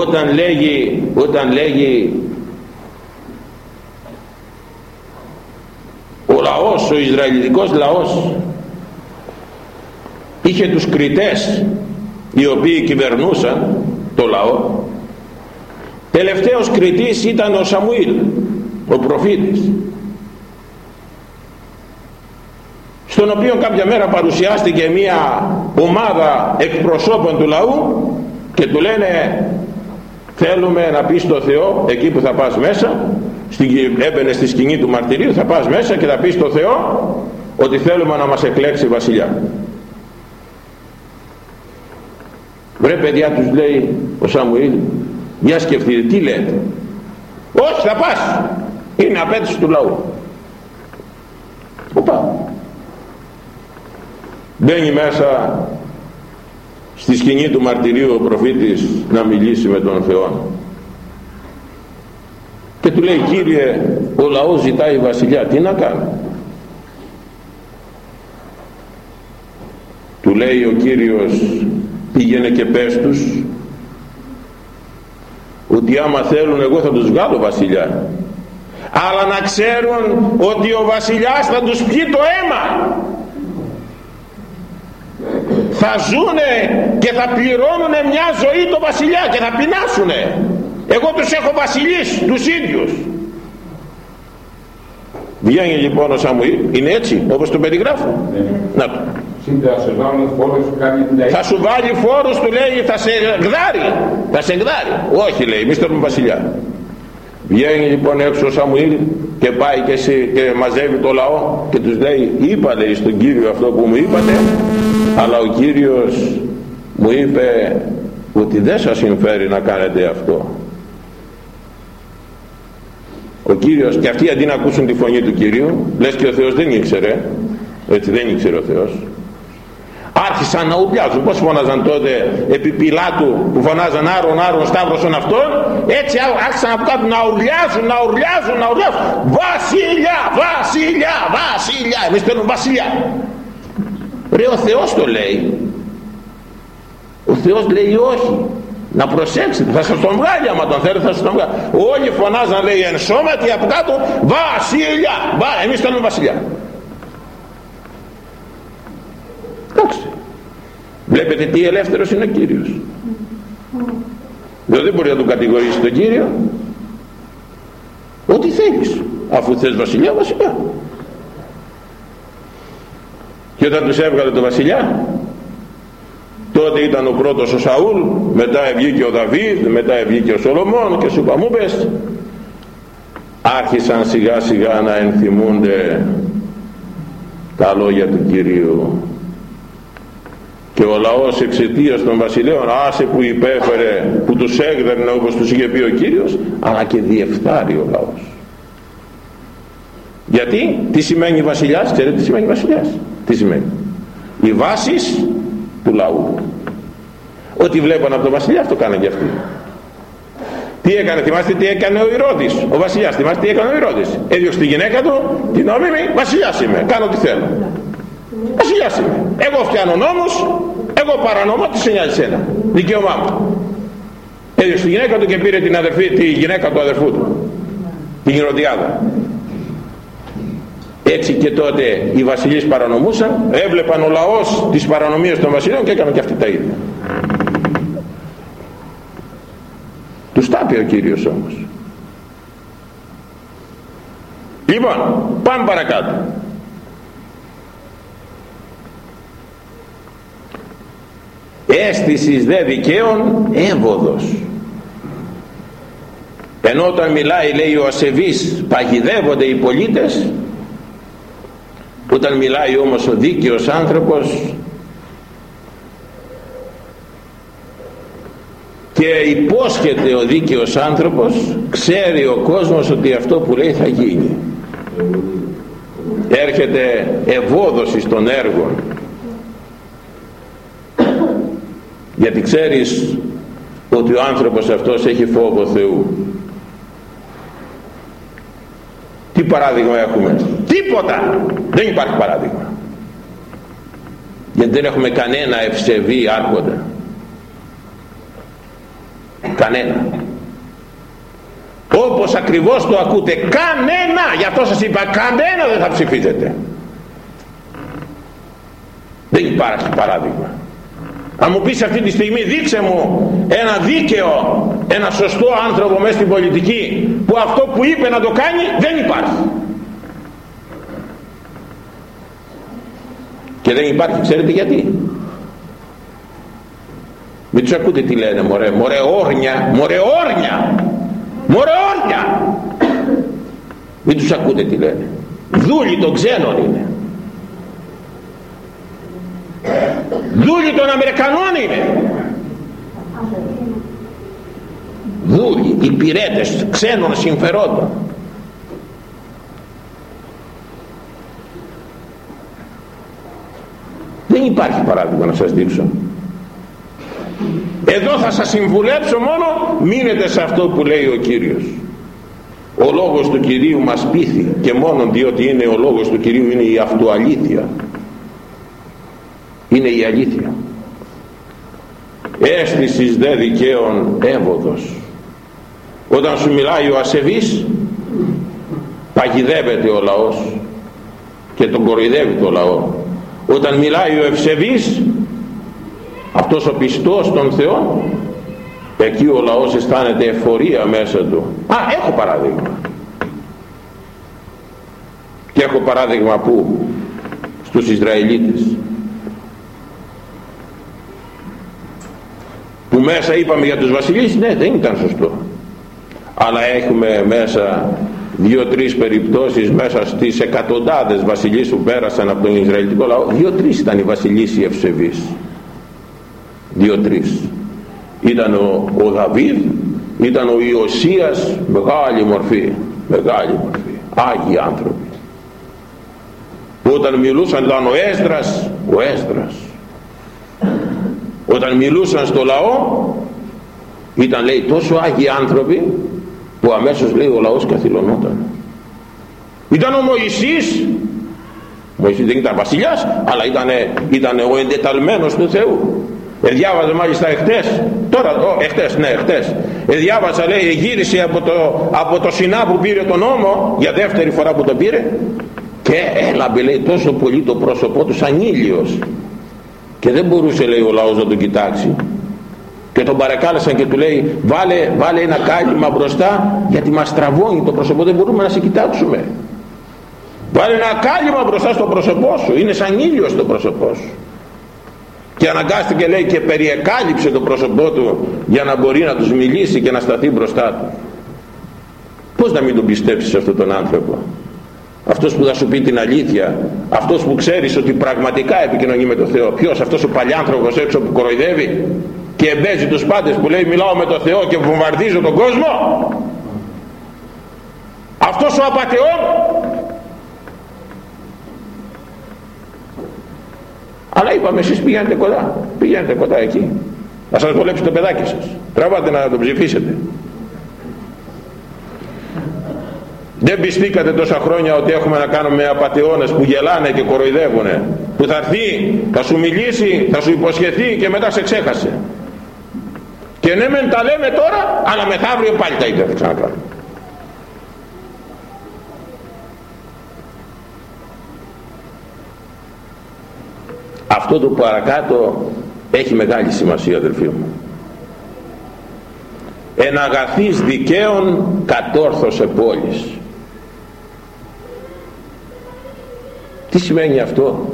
όταν λέγει όταν λέγει ο λαός ο Ισραηλιτικός λαός είχε τους κριτές οι οποίοι κυβερνούσαν το λαό. Τελευταίος κριτής ήταν ο Σαμουήλ ο προφήτης στον οποίο κάποια μέρα παρουσιάστηκε μια ομάδα εκπροσώπων του λαού και του λένε θέλουμε να πεις στο Θεό εκεί που θα πας μέσα έμπαινε στη σκηνή του μαρτυρίου θα πας μέσα και θα πεις στο Θεό ότι θέλουμε να μας εκλέξει βασιλιά βρε παιδιά τους λέει ο Σαμουήλ για σκεφτείτε τι λέτε; Όχι θα πας; Είναι απέτηση του λαού Οπα. μπαίνει μέσα στη σκηνή του μαρτυρίου ο προφήτης να μιλήσει με τον Θεό. Και του λέει Κύριε ο λαός ζητάει βασιλιά τι να κάνω του λέει ο Κύριος πήγαινε και πες τους ότι άμα θέλουν εγώ θα τους βγάλω βασιλιά. Αλλά να ξέρουν ότι ο βασιλιάς θα τους πιει το αίμα θα ζουνε και θα πληρώνουν μια ζωή το βασιλιά και θα πεινάσουνε. Εγώ τους έχω βασιλείς τους ίδιους. Βγαίνει λοιπόν ο Σαμουήλ είναι έτσι όπως το περιγράφω. Να το. Θα σου βάλει φόρους του λέει θα σε γδάρει. Θα σε γδάρει. Όχι λέει εμείς θέλουμε βασιλιά. Βγαίνει λοιπόν έξω ο Σαμουήλ και πάει και, και μαζεύει το λαό και τους λέει είπα λέει στον Κύριο αυτό που μου είπατε αλλά ο Κύριος μου είπε ότι δεν σας συμφέρει να κάνετε αυτό ο Κύριος και αυτοί αντί να ακούσουν τη φωνή του Κυρίου λες και ο Θεός δεν ήξερε έτσι δεν ήξερε ο Θεός άρχισαν να ουρλιάζουν πως φωνάζαν τότε επί Πιλάτου που φωνάζαν άρον άρον σταύρωσον αυτόν έτσι άρχισαν από κάτω να ουρλιάζουν να ουρλιάζουν να ουρλιάζουν. Βασίλια βασίλια βασίλια εμείς θέλουμε βασίλια ρε ο Θεός το λέει. Ο Θεός λέει όχι. Να προσέξετε θα σας τον βγάλει άμα τον θέλετε θα σας τον βγάλει. Όλοι φωνάζαν λέει ενσώματοι από κάτω βασίλια Βα, εμείς θέλουμε βασιλιά βλέπετε τι ελεύθερος είναι ο Κύριος. Δεν μπορεί να τον κατηγορήσει τον Κύριο. Ό,τι θέλεις αφού θες βασιλιά βασιλιά. Και όταν τους έβγαλε το βασιλιά τότε ήταν ο πρώτος ο Σαούλ μετά βγήκε ο Δαβίδ μετά βγήκε ο Σολομών και σου μου πες άρχισαν σιγά σιγά να ενθυμούνται τα λόγια του Κυρίου και ο λαός εξαιτίας των βασιλέων άσε που υπέφερε που τους έγδερνε όπως τους είχε πει ο Κύριος αλλά και διεφθάρει ο λαός γιατί; Τι σημαίνει βασιλιάς; Ξέρετε τι σημαίνει βασιλιάς; Τι σημαίνει; Οι βάσεις του λαού ό,τι βλέπουν από τον βασιλιά αυτό κάνανε και αυτοί τι έκανε, θυμάστε τι έκανε ο Ηρώδης, ο βασιλιάς, θυμάστε τι έκανε ο Ηρώδης. Έδιωξε τη γυναίκα του, την νόμιμη, βασιλιάς είμαι, κάνω τι θέλω. Βασιλιάς είμαι. Εγώ φτιάνω νόμους, εγώ παρανομώ, τι σε νοιάζει σένα. Δικαίωμά μου. Έδιωξε τη γυναίκα του και πήρε την αδερφή, τη γυναίκα του αδερφού του. Την Ηρωδιάδα έτσι και τότε οι βασιλείς παρανομούσαν έβλεπαν ο λαός τις παρανομίες των βασιλείων και έκαναν και αυτοί τα ίδια τους τα ο Κύριος όμως λοιπόν πάμε παρακάτω αίσθησης δε δικαίων έμβοδος. Ενώ όταν μιλάει λέει ο ασεβής παγιδεύονται οι πολίτες όταν μιλάει όμως ο δίκαιος άνθρωπος και υπόσχεται ο δίκαιος άνθρωπος ξέρει ο κόσμος ότι αυτό που λέει θα γίνει. Έρχεται ευόδοση των έργων γιατί ξέρεις ότι ο άνθρωπος αυτός έχει φόβο Θεού. Τι παράδειγμα έχουμε; Τίποτα! Δεν υπάρχει παράδειγμα. Γιατί δεν έχουμε κανένα ευσεβή άρχοντα. Κανένα. Όπως ακριβώς το ακούτε κανένα! Γι' αυτό σας είπα κανένα δεν θα ψηφίζετε. Δεν υπάρχει παράδειγμα αν μου πεις αυτή τη στιγμή δείξε μου ένα δίκαιο ένα σωστό άνθρωπο μέσα στην πολιτική που αυτό που είπε να το κάνει δεν υπάρχει. Και δεν υπάρχει ξέρετε γιατί; Μην τους ακούτε τι λένε μωρέ. Μωρέ όρνια μωρέ όρνια μωρέ όρνια. Μην τους ακούτε τι λένε. Δούλοι των ξένων είναι δούλοι των Αμερικανών είναι. Δούλοι, υπηρέτες ξένων συμφερόντων. Δεν υπάρχει παράδειγμα να σας δείξω. Εδώ θα σας συμβουλέψω μόνο μείνετε σε αυτό που λέει ο Κύριος. Ο λόγος του Κυρίου μας πείθει και μόνο διότι είναι ο λόγος του Κυρίου είναι η αυτοαλήθεια είναι η αλήθεια. Αίσθησης δε δικαίων έβοδος. Όταν σου μιλάει ο ασεβής παγιδεύεται ο λαός και τον κοροϊδεύει το λαό. Όταν μιλάει ο ευσεβής αυτός ο πιστός των Θεών εκεί ο λαός αισθάνεται εφορία μέσα του. Α έχω παράδειγμα. Και έχω παράδειγμα που; Στους Ισραηλίτες που μέσα είπαμε για τους βασιλείς ναι δεν ήταν σωστό. Αλλά έχουμε μέσα δύο-τρεις περιπτώσεις μέσα στις εκατοντάδες βασιλείς που πέρασαν από τον Ισραηλιτικό λαό. Δύο-τρεις ήταν οι βασιλείς οι ευσεβείς. Δύο-τρεις. Ήταν ο, ο Δαβίδ ήταν ο Ιωσίας μεγάλη μορφή μεγάλη μορφή Άγιοι άνθρωποι. Όταν μιλούσαν ήταν ο Έσδρας ο Έσδρας όταν μιλούσαν στο λαό ήταν λέει τόσο Άγιοι άνθρωποι που αμέσως λέει ο λαός καθυλωνόταν. Ήταν ο Μωυσής. Μωυσής δεν ήταν βασιλιάς αλλά ήταν, ήταν ο εντεταλμένος του Θεού. Ε, διάβαζε μάλιστα εχθές τώρα, ο, εχθές, ναι εχθές. Ε, διάβαζα λέει γύρισε από το, από το Σινά που πήρε τον νόμο για δεύτερη φορά που το πήρε και έλαμπε λέει τόσο πολύ το πρόσωπό του σαν ήλιος και δεν μπορούσε λέει ο λαός να τον κοιτάξει. Και τον παρακάλεσαν και του λέει βάλε, βάλε ένα κάλυμα μπροστά γιατί μας τραβώνει το πρόσωπό δεν μπορούμε να σε κοιτάξουμε βάλε ένα κάλυμα μπροστά στο πρόσωπό σου είναι σαν ήλιος το πρόσωπό σου και αναγκάστηκε λέει και περιεκάλυψε το πρόσωπό του για να μπορεί να τους μιλήσει και να σταθεί μπροστά του. Πως να μην τον πιστέψεις αυτόν τον άνθρωπο; Αυτός που θα σου πει την αλήθεια αυτός που ξέρεις ότι πραγματικά επικοινωνεί με τον Θεό ποιος αυτός ο παλιάνθρωπος έξω που κοροϊδεύει και εμπέζει τους πάντες που λέει μιλάω με τον Θεό και βομβαρδίζω τον κόσμο αυτός ο απατεών αλλά είπαμε εσείς πηγαίνετε κοντά πηγαίνετε κοντά εκεί. Να σας βολέψει το παιδάκι σας. Τραβάτε να τον ψηφίσετε δεν πιστήκατε τόσα χρόνια ότι έχουμε να κάνουμε με απατεώνες που γελάνε και κοροϊδεύουνε που θα έρθει, θα σου μιλήσει, θα σου υποσχεθεί και μετά σε ξέχασε. Και ναι μεν τα λέμε τώρα αλλά μεθαύριο πάλι τα ίδια θα ξανακάνουμε. Αυτό το παρακάτω έχει μεγάλη σημασία αδελφοί μου. Εν αγαθής δικαίων κατόρθωσε πόλης τι σημαίνει αυτό;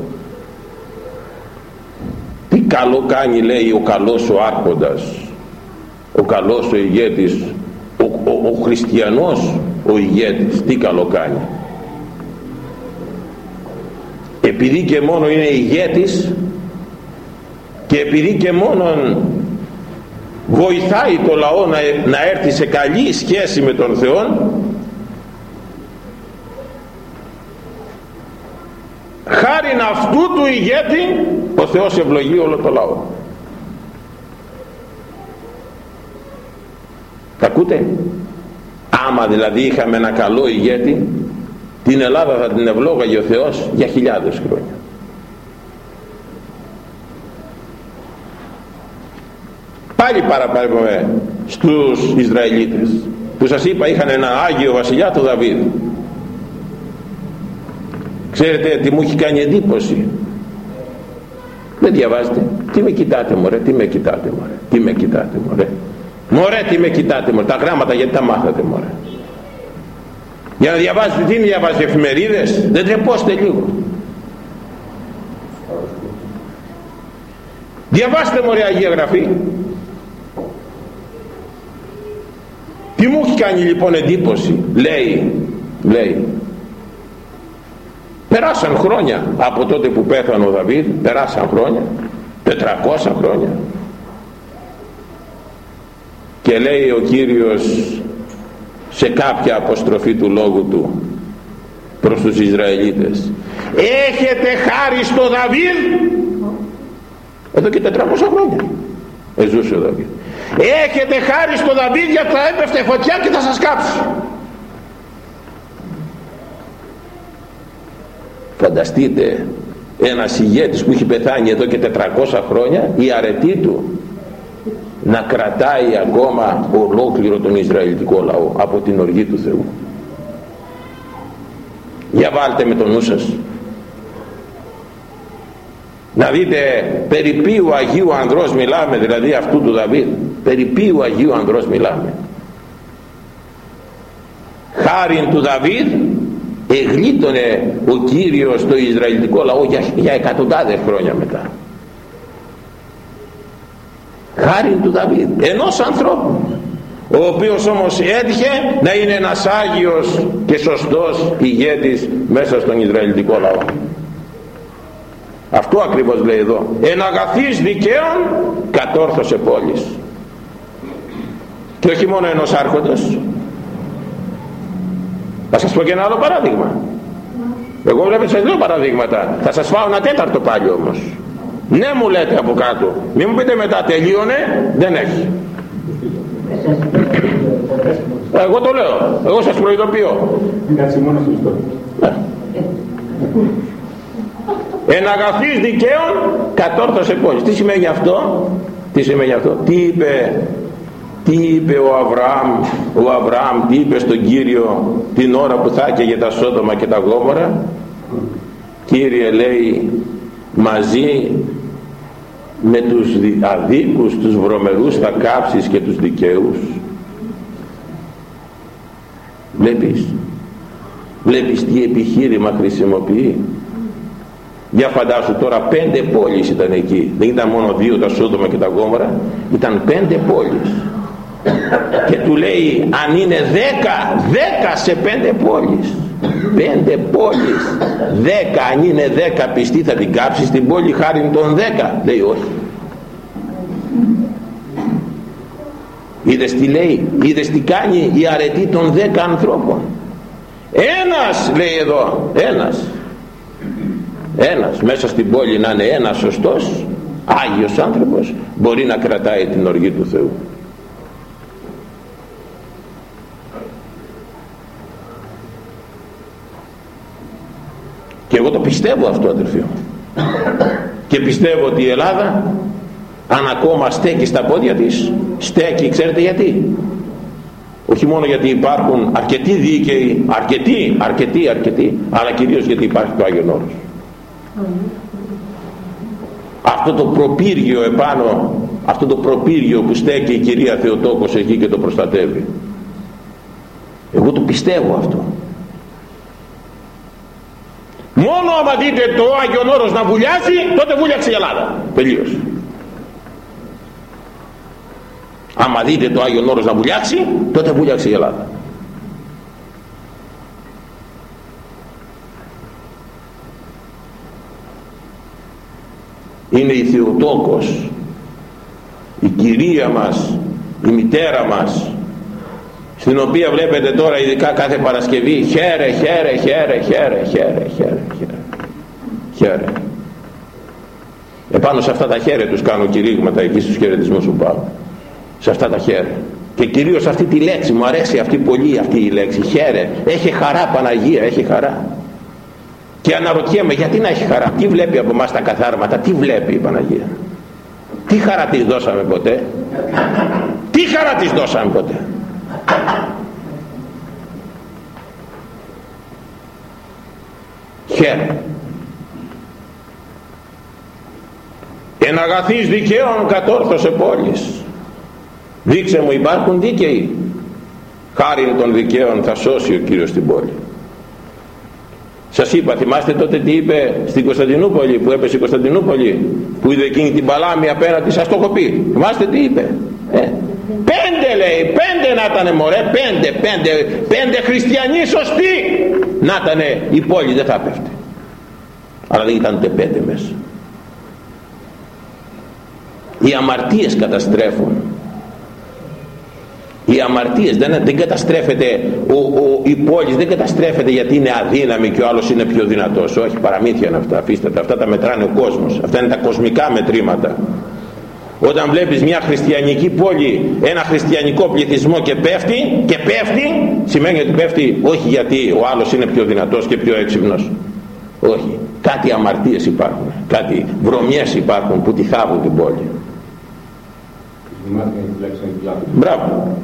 Τι καλό κάνει λέει ο καλός ο άρχοντας ο καλός ο ηγέτης ο, ο, ο χριστιανός ο ηγέτης τι καλό κάνει; Επειδή και μόνο είναι ηγέτης και επειδή και μόνο βοηθάει το λαό να, να έρθει σε καλή σχέση με τον Θεό χάριν αυτού του ηγέτη ο Θεός ευλογεί όλο το λαό. Τα ακούτε; Άμα δηλαδή είχαμε ένα καλό ηγέτη την Ελλάδα θα την ευλόγαγε ο Θεός για χιλιάδες χρόνια. Πάλι παραπέμπουμε στους Ισραηλίτες που σας είπα είχαν ένα Άγιο Βασιλιά του Δαβίδ ξέρετε τι μου έχει κάνει εντύπωση; Δεν διαβάζετε. Τι με κοιτάτε μωρέ τι με κοιτάτε μωρέ τι με κοιτάτε μωρέ. Μωρέ τι με κοιτάτε μωρέ τα γράμματα γιατί τα μάθατε μωρέ. Για να διαβάζετε τι είναι διαβάζετε εφημερίδες; Δεν τρεπώστε λίγο. Διαβάστε μωρέ Αγία Γραφή. Τι μου έχει κάνει λοιπόν εντύπωση; Λέει λέει περάσαν χρόνια. Από τότε που πέθανε ο Δαβίδ περάσαν χρόνια. 400 χρόνια. Και λέει ο Κύριος σε κάποια αποστροφή του λόγου του προς τους Ισραηλίτες έχετε χάρη στο Δαβίδ εδώ και 400 χρόνια εζούσε ο Δαβίδ. Έχετε χάρη στο Δαβίδ για θα έπεφτε φωτιά και θα σας κάψει φανταστείτε ένας ηγέτης που έχει πεθάνει εδώ και 400 χρόνια η αρετή του να κρατάει ακόμα ολόκληρο τον Ισραηλιτικό λαό από την οργή του Θεού. Για βάλτε με τον νου σας. Να δείτε περί ποιου Αγίου Ανδρός μιλάμε δηλαδή αυτού του Δαβίδ. Περί ποιου Αγίου Ανδρός μιλάμε. Χάριν του Δαβίδ εγλίτωνε ο Κύριος το Ισραηλιτικό λαό για, για εκατοντάδες χρόνια μετά. Χάρη του Δαβίδ ενός ανθρώπου ο οποίος όμως έτυχε να είναι ένας Άγιος και σωστός ηγέτης μέσα στον Ισραηλιτικό λαό. Αυτό ακριβώς λέει εδώ. Εν αγαθής δικαίων κατόρθωσε πόλης και όχι μόνο ενός άρχοντος θα σας πω και ένα άλλο παράδειγμα. Εγώ βλέπετε σας λέω παραδείγματα. Θα σας φάω ένα τέταρτο πάλι όμως. Ναι μου λέτε από κάτω. Μην μου πείτε μετά τελείωνε δεν έχει. Εγώ το λέω. Εγώ σας προειδοποιώ. Εν αγαθής δικαίων κατόρθωσε πόλης. Τι σημαίνει αυτό; Τι σημαίνει αυτό; Τι είπε τι είπε ο Αβραάμ ο Αβραάμ τι είπε στον Κύριο την ώρα που θα για τα Σόδομα και τα Γόμορα; Κύριε λέει μαζί με τους αδίκους τους βρωμερούς θα κάψεις και τους δικαίους. Βλέπεις; Βλέπεις τι επιχείρημα χρησιμοποιεί; Για φαντάσου τώρα πέντε πόλεις ήταν εκεί. Δεν ήταν μόνο δύο τα Σόδομα και τα Γόμορα ήταν πέντε πόλεις και του λέει αν είναι δέκα δέκα σε πέντε πόλεις πέντε πόλεις δέκα αν είναι δέκα πιστοί θα την κάψεις την πόλη χάρη των δέκα λέει όχι είδες τι λέει είδες τι κάνει η αρετή των δέκα ανθρώπων. Ένας λέει εδώ ένας. Ένας μέσα στην πόλη να είναι ένας σωστός Άγιος άνθρωπος μπορεί να κρατάει την οργή του Θεού το πιστεύω αυτό αδερφοί μου. Και πιστεύω ότι η Ελλάδα αν ακόμα στέκει στα πόδια της στέκει ξέρετε γιατί; Όχι μόνο γιατί υπάρχουν αρκετοί δίκαιοι αρκετοί, αρκετοί, αρκετοί αλλά κυρίως γιατί υπάρχει το Άγιον Όρος. Αυτό το προπύργιο επάνω αυτό το προπύργιο που στέκει η κυρία Θεοτόκος εκεί και το προστατεύει. Εγώ το πιστεύω αυτό μόνο άμα δείτε το Άγιον Όρος να βουλιάζει τότε βούλιαξε η Ελλάδα. Τελείως. Άμα δείτε το Άγιον Όρος να βουλιάξει τότε βούλιαξε η Ελλάδα. Είναι η Θεοτόκος η κυρία μας η μητέρα μας στην οποία βλέπετε τώρα ειδικά κάθε Παρασκευή χαίρε, χαίρε, χαίρε, χαίρε, χαίρε, χαίρε, χαίρε, χαίρε. Επάνω σε αυτά τα χαίρε τους κάνω κηρύγματα εκεί στους χαιρετισμούς που πάω. Σε αυτά τα χαίρε. Και κυρίως αυτή τη λέξη, μου αρέσει αυτή πολύ αυτή η λέξη, χαίρε. Έχει χαρά Παναγία, έχει χαρά. Και αναρωτιέμαι γιατί να έχει χαρά, τι βλέπει από εμάς τα καθάρματα, τι βλέπει η Παναγία. Τι χαρά της δώσαμε ποτέ; Τι χαρά της δώσαμε ποτέ; Χαίρε. Εν αγαθής δικαίων κατόρθωσε πόλης. Δείξε μου υπάρχουν δίκαιοι. Χάρη των δικαίων θα σώσει ο Κύριος την πόλη. Σας είπα, θυμάστε τότε τι είπε στην Κωνσταντινούπολη, που έπεσε η Κωνσταντινούπολη, που είδε εκείνη την παλάμη απέναντι, σας το έχω πει. Θυμάστε τι είπε. Ε, πέντε λέει πέντε να ήταν μωρέ πέντε πέντε. Πέντε χριστιανοί σωστοί. Να ήταν η πόλη δεν θα πέφτει. Αλλά δεν ήταν πέντε μέσα. Οι αμαρτίες καταστρέφουν. Οι αμαρτίες δεν, δεν καταστρέφεται ο, ο, η πόλη δεν καταστρέφεται γιατί είναι αδύναμη και ο άλλος είναι πιο δυνατός. Όχι παραμύθια είναι αυτά. Αφήστε τα. Αυτά τα μετράνε ο κόσμος. Αυτά είναι τα κοσμικά μετρήματα όταν βλέπεις μια χριστιανική πόλη ένα χριστιανικό πληθυσμό και πέφτει και πέφτει σημαίνει ότι πέφτει όχι γιατί ο άλλος είναι πιο δυνατός και πιο έξυπνος. Όχι. Κάτι αμαρτίες υπάρχουν. Κάτι βρωμιές υπάρχουν που τη θάβουν την πόλη. Μπράβο.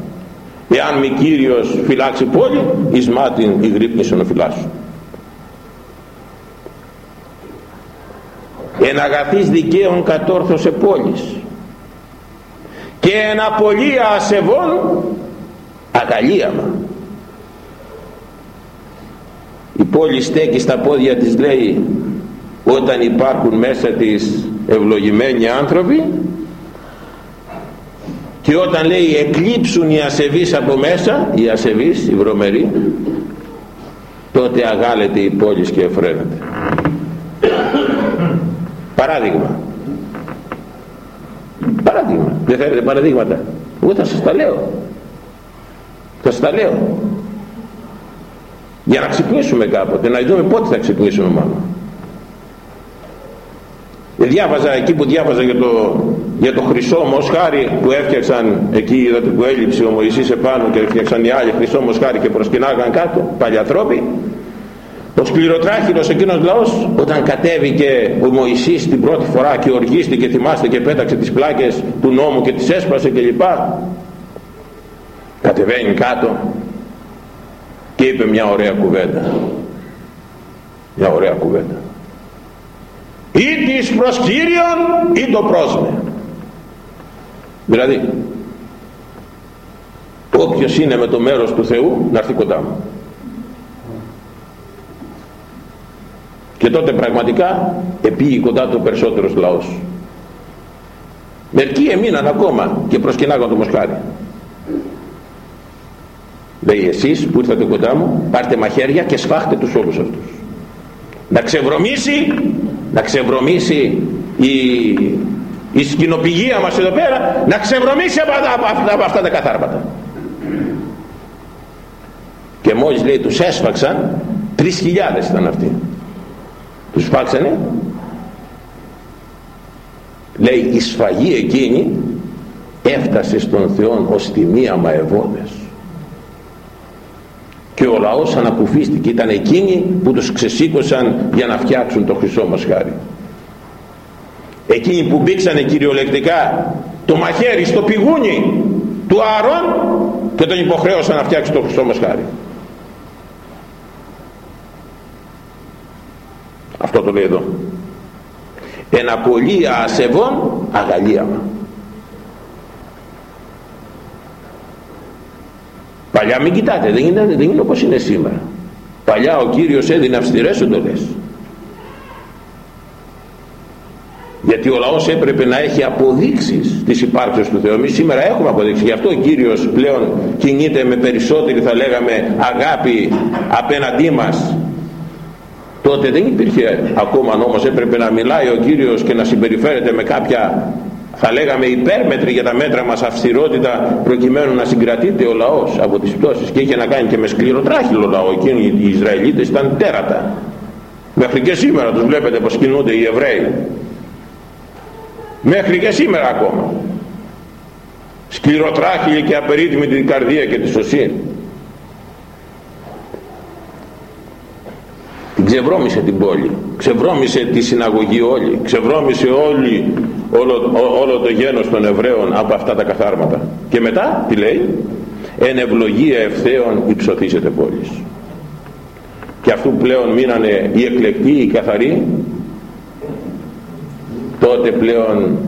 Εάν μη Κύριος φυλάξει πόλη εις μάτιν η γρύπνησον φυλάσσου εν αγαθής δικαίων κατόρθωσε πόλης και ένα πολύ ασεβόν αγαλίαμα. Η πόλη στέκει στα πόδια της λέει όταν υπάρχουν μέσα της ευλογημένοι άνθρωποι και όταν λέει εκλείψουν οι ασεβείς από μέσα οι ασεβείς, οι βρωμεροί τότε αγάλεται η πόλη και εφραίνεται. Παράδειγμα παράδειγμα δεν θέλετε παραδείγματα. Εγώ θα σας τα λέω. Σας τα λέω. Για να ξυπνήσουμε κάποτε να δούμε πότε θα ξυπνήσουμε μάλλον. Ε, διάβαζα εκεί που διάβαζα για το, για το χρυσό μοσχάρι που έφτιαξαν εκεί είδατε που έλειψε ο Μωυσής επάνω και έφτιαξαν οι άλλοι χρυσό μοσχάρι και προσκυνάγαν κάτω παλιατρόποι ο σκληροτράχυλος εκείνος λαός όταν κατέβηκε ο Μωυσής την πρώτη φορά και οργίστηκε θυμάστε και πέταξε τις πλάκες του νόμου και τις έσπασε κλπ κατεβαίνει κάτω και είπε μια ωραία κουβέντα. Μια ωραία κουβέντα. Ή της προς Κύριον ή το πρόσμε δηλαδή όποιος είναι με το μέρος του Θεού να έρθει κοντά μου και τότε πραγματικά επήγει κοντά του περισσότερος λαός. Μερικοί έμειναν ακόμα και προσκυνάγαν το μοσχάρι. Λέει εσείς που ήρθατε κοντά μου πάρτε μαχαίρια και σφάχτε τους όλους αυτούς να ξεβρωμήσει να ξεβρωμήσει η, η σκηνοπηγία μας εδώ πέρα να ξεβρωμήσει από, από, από αυτά τα καθάρματα. Και μόλις λέει τους έσφαξαν τρεις χιλιάδες ήταν αυτοί τους σφάξανε λέει η σφαγή εκείνη έφτασε στον Θεό ως τιμία μαευόδες και ο λαός ανακουφίστηκε ήταν εκείνοι που τους ξεσήκωσαν για να φτιάξουν το χρυσό μας χάρι εκείνοι που μπήξανε κυριολεκτικά το μαχαίρι στο πηγούνι του Άρων και τον υποχρέωσαν να φτιάξει το χρυσό μας χάρι αυτό το λέει εδώ. Ένα πολύ ασεβόν αγαλίαμα. Παλιά μην κοιτάτε δεν είναι, δεν είναι όπως είναι σήμερα. Παλιά ο Κύριος έδινε αυστηρές οντολές γιατί ο λαός έπρεπε να έχει αποδείξεις της υπάρξεως του Θεού. Εμείς σήμερα έχουμε αποδείξεις. Γι' αυτό ο Κύριος πλέον κινείται με περισσότερη θα λέγαμε αγάπη απέναντί μας τότε δεν υπήρχε ακόμα νόμος. Έπρεπε να μιλάει ο Κύριος και να συμπεριφέρεται με κάποια θα λέγαμε υπέρμετρη για τα μέτρα μας αυστηρότητα προκειμένου να συγκρατείται ο λαός από τις πτώσεις. Και είχε να κάνει και με σκληροτράχυλο λαό. Εκείνοι οι Ισραηλίτες ήταν τέρατα. Μέχρι και σήμερα τους βλέπετε πως κινούνται οι Εβραίοι. Μέχρι και σήμερα ακόμα. Σκληροτράχυλοι και απερίτημη την καρδία και τη σωσή ξεβρώμησε την πόλη. Ξεβρώμησε τη συναγωγή όλη. Ξεβρώμησε όλη, όλο, όλο το γένος των Εβραίων από αυτά τα καθάρματα. Και μετά τι λέει; Εν ευλογία ευθέων υψωθήσετε πόλης και αφού πλέον μείνανε οι εκλεκτοί οι καθαροί. Τότε πλέον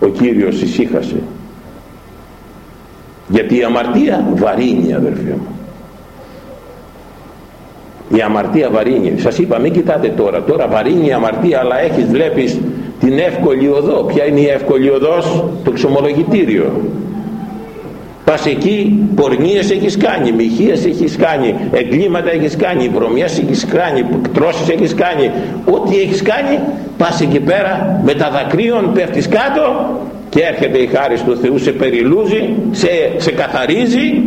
ο Κύριος ησύχασε. Γιατί η αμαρτία βαρύνει αδερφοί μου η αμαρτία βαρύνει. Σας είπα μην κοιτάτε τώρα. Τώρα βαρύνει η αμαρτία αλλά έχεις βλέπεις την εύκολη οδό. Ποια είναι η εύκολη οδός; Το ξομολογητήριο πας εκεί πορνίες έχεις κάνει μοιχείες έχεις κάνει εγκλήματα έχεις κάνει βρωμιές έχεις κάνει τρώσεις έχεις κάνει. Ό,τι έχεις κάνει πας εκεί πέρα με τα δακρύων πέφτεις κάτω και έρχεται η χάρη του Θεού σε περιλούζει σε, σε καθαρίζει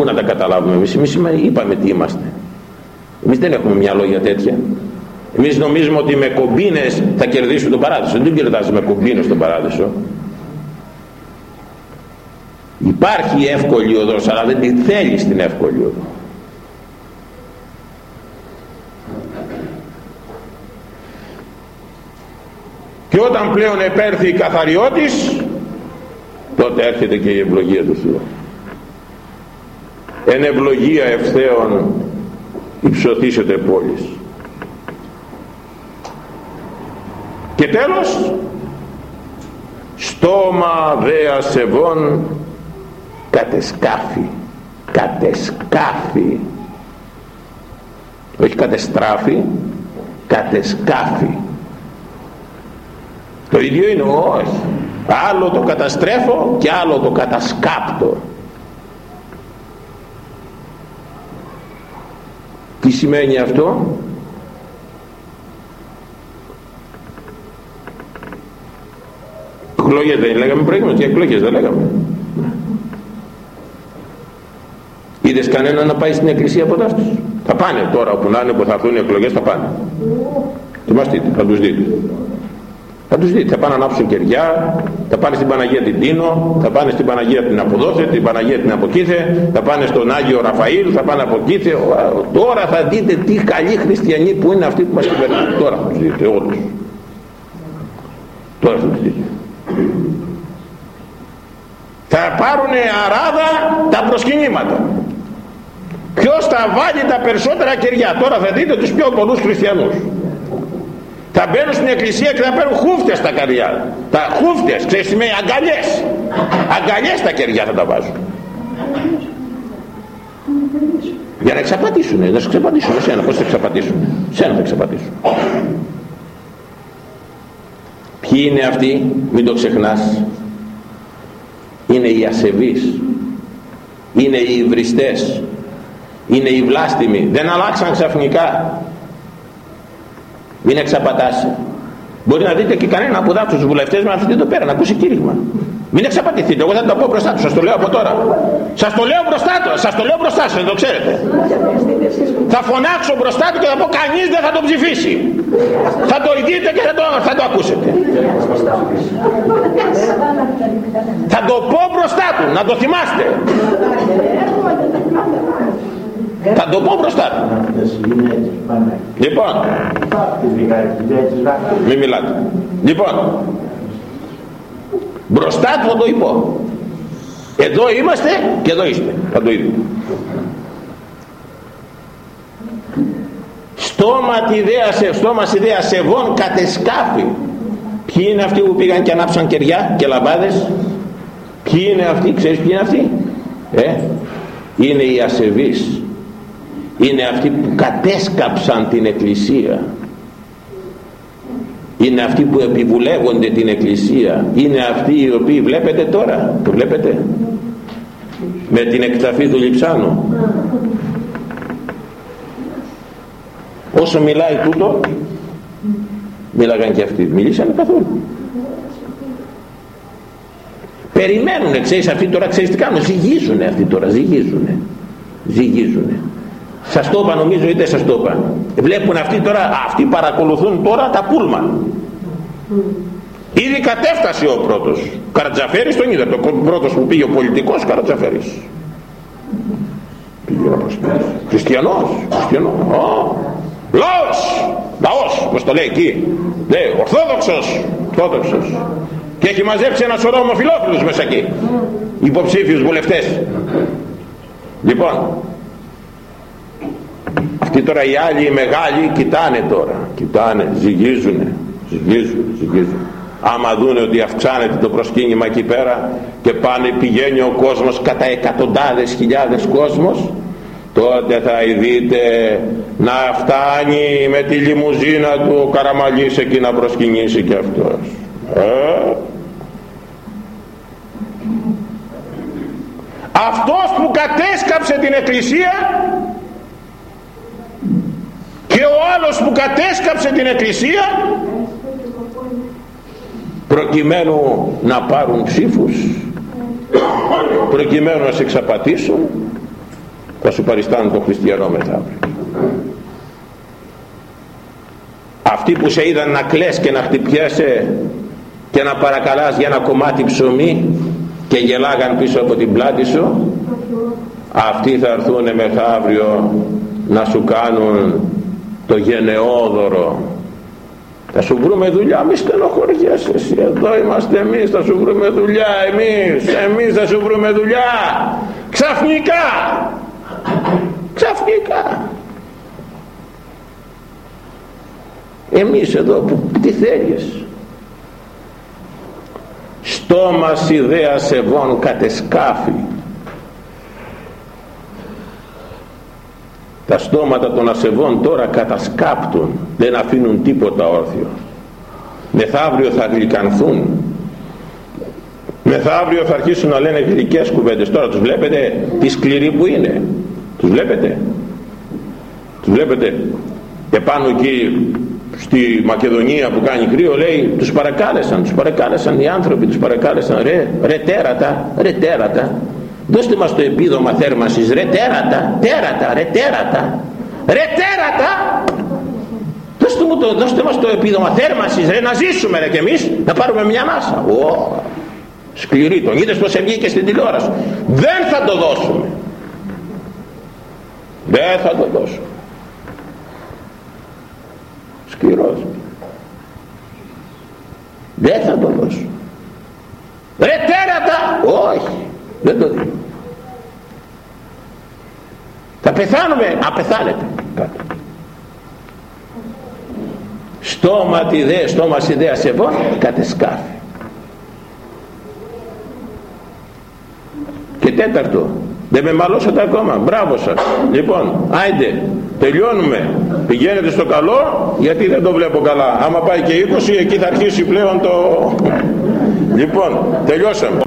Πού να τα καταλάβουμε εμείς, εμείς είπαμε τι είμαστε. Εμείς δεν έχουμε μια λόγια τέτοια. Εμείς νομίζουμε ότι με κομπίνες θα κερδίσουν τον παράδεισο. Δεν κερδάζεις με κομπίνες τον παράδεισο. Υπάρχει εύκολη οδός, αλλά δεν τη θέλεις την εύκολη οδό. Και όταν πλέον επέρθει η καθαριότης, τότε έρχεται και η ευλογία του Θεού εν ευλογία ευθέων υψωθήσετε πόλεις. Και τέλος στόμα δέα σεβών κατεσκάφη κατεσκάφη. Όχι κατεστράφη κατεσκάφη. Το ίδιο είναι όχι. Άλλο το καταστρέφω και άλλο το κατασκάπτω Τι σημαίνει αυτό; Εκλογές δεν λέγαμε προηγούμενος και εκλογές δεν λέγαμε. Είδες κανένα να πάει στην εκκλησία από αυτούς θα πάνε τώρα όπου να είναι που θα έρθουν οι εκλογές θα πάνε. Θυμαστείτε θα τους δείτε θα τους δείτε, θα πάνε να ανάψουν κεριά, θα πάνε στην Παναγία την Τίνο, θα πάνε στην Παναγία την Αποδόθε, την Παναγία την Αποκίθε, θα πάνε στον Άγιο Ραφαήλ, θα πάνε από Κίθε. Τώρα θα δείτε τι καλοί χριστιανοί που είναι αυτοί που μας κυβερνούν. Τώρα θα τους δείτε όλους. Τώρα θα τους δείτε. Θα πάρουν αράδα τα προσκυνήματα. Ποιος θα βάλει τα περισσότερα κεριά. Τώρα θα δείτε τους πιο πολλούς χριστιανούς θα μπαίνουν στην εκκλησία και θα παίρνουν χούφτες στα καρδιά. Τα χούφτες, ξέρεις τι σημαίνει αγκαλιές. Αγκαλιές στα κεριά θα τα βάζουν. Για να εξαπατήσουν, να σου εξαπατήσουν εσένα πως θα εξαπατήσουν εσένα θα εξαπατήσουν ποιοι είναι αυτοί μην το ξεχνάς. Είναι οι ασεβείς. Είναι οι υβριστές. Είναι οι βλάστημοι. Δεν αλλάξαν ξαφνικά μην εξαπατάσει μπορεί να δείτε και κανένα από δάφτου τους βουλευτές με αυτή εδώ πέρα να ακούσει κήρυγμα μην εξαπατηθείτε, εγώ θα το πω μπροστά τους, σας το λέω από τώρα. Σας το λέω μπροστά τους, σας το λέω μπροστά σας, το ξέρετε. Θα φωνάξω μπροστά του και θα πω κανείς δεν θα το ψηφίσει. Θα το δείτε και θα το, θα το ακούσετε. θα το πω μπροστά του, να το θυμάστε. Θα το πω μπροστά του. Λοιπόν. Μην μιλάτε. Λοιπόν. Μπροστά του θα το είπω. Εδώ είμαστε και εδώ είστε. Θα το είπω. Στόμα ιδέα σε στόμα ιδέα σεβών κατεσκάφη. Ποιοι είναι αυτοί που πήγαν και ανάψαν κεριά και λαμπάδες; Ποιοι είναι αυτοί, ξέρεις ποιοι είναι αυτοί; Ε, είναι οι ασεβείς είναι αυτοί που κατέσκαψαν την Εκκλησία. Είναι αυτοί που επιβουλεύονται την Εκκλησία. Είναι αυτοί οι οποίοι βλέπετε τώρα το βλέπετε με την εκταφή του Λιψάνου. Όσο μιλάει τούτο μίλαγαν και αυτοί. Μιλήσανε καθόλου. Περιμένουν ξέρεις αυτοί τώρα ξέρεις τι κάνουν. Ζυγίζουνε αυτοί τώρα ζυγίζουνε. Ζυγίζουνε σας το είπα νομίζω ή δεν σας το είπα. Βλέπουν αυτοί τώρα, αυτοί παρακολουθούν τώρα τα πούλμαν. Ήδη κατέφτασε ο πρώτος. Καρατζαφέρης τον είδα, το πρώτος που πήγε ο πολιτικός Καρατζαφέρης. Πήγε να Χριστιανός, χριστιανός. Λαός, λαός, πώς το λέει εκεί. Λέει, ορθόδοξος, ορθόδοξος. Και έχει μαζέψει ένα σωρό ομοφιλόφιλους μέσα εκεί. Υποψήφιους βουλευτές. Λοιπόν, αυτοί τώρα οι άλλοι οι μεγάλοι κοιτάνε τώρα. Κοιτάνε, ζυγίζουνε ζυγίζουν, ζυγίζουν. Άμα δούνε ότι αυξάνεται το προσκύνημα εκεί πέρα και πάνε πηγαίνει ο κόσμος κατά εκατοντάδες χιλιάδες κόσμος τότε θα δείτε να φτάνει με τη λιμουζίνα του ο Καραμαλής εκεί να προσκυνήσει και αυτός ε; αυτός που κατέσκαψε την εκκλησία και ο άλλος που κατέσκαψε την εκκλησία προκειμένου να πάρουν ψήφους προκειμένου να σε εξαπατήσουν θα σου παριστάνουν τον χριστιανό μετά αυτοί που σε είδαν να κλαις και να χτυπιέσαι και να παρακαλάς για ένα κομμάτι ψωμί και γελάγαν πίσω από την πλάτη σου αυτοί θα έρθουν μεθαύριο να σου κάνουν το γενναιόδωρο. Θα σου βρούμε δουλειά μη στενοχωριέσαι εσύ. Εδώ είμαστε εμείς θα σου βρούμε δουλειά εμείς. Εμείς θα σου βρούμε δουλειά. Ξαφνικά. Ξαφνικά. Εμείς εδώ που τι θέλεις; Στόμα ιδέα σεβών κατεσκάφη τα στόματα των ασεβών τώρα κατασκάπτουν δεν αφήνουν τίποτα όρθιο. Μεθαύριο θα γλυκανθούν. Μεθαύριο θα αρχίσουν να λένε γλυκές κουβέντες. Τώρα τους βλέπετε τι σκληροί που είναι. Τους βλέπετε. Τους βλέπετε. Επάνω εκεί στη Μακεδονία που κάνει κρύο λέει τους παρακάλεσαν τους παρακάλεσαν οι άνθρωποι τους παρακάλεσαν ρε, ρε τέρατα ρε τέρατα δώστε μας το επίδομα θέρμασης ρε τέρατα τέρατα ρε τέρατα. Ρε τέρατα! Δώστε, μου το, δώστε μας το επίδομα θέρμασης ρε να ζήσουμε ρε και εμείς να πάρουμε μια μάσα. Ω, σκληρή τον. Είδες πως βγήκε στην τηλεόραση. Δεν θα το δώσουμε. Δεν θα το δώσουμε. Σκληρός. Δεν θα το δώσω ρε τέρατα! Όχι δεν το δίνω. Θα πεθάνουμε. Απεθάνετε κάτω στόμα τη δε στόμα ιδέα σε βόν κατεσκάφη και τέταρτο δεν με μαλώσατε ακόμα. Μπράβο σας. Λοιπόν άιντε τελειώνουμε. Πηγαίνετε στο καλό γιατί δεν το βλέπω καλά. Άμα πάει και 20 εκεί θα αρχίσει πλέον το λοιπόν τελειώσαμε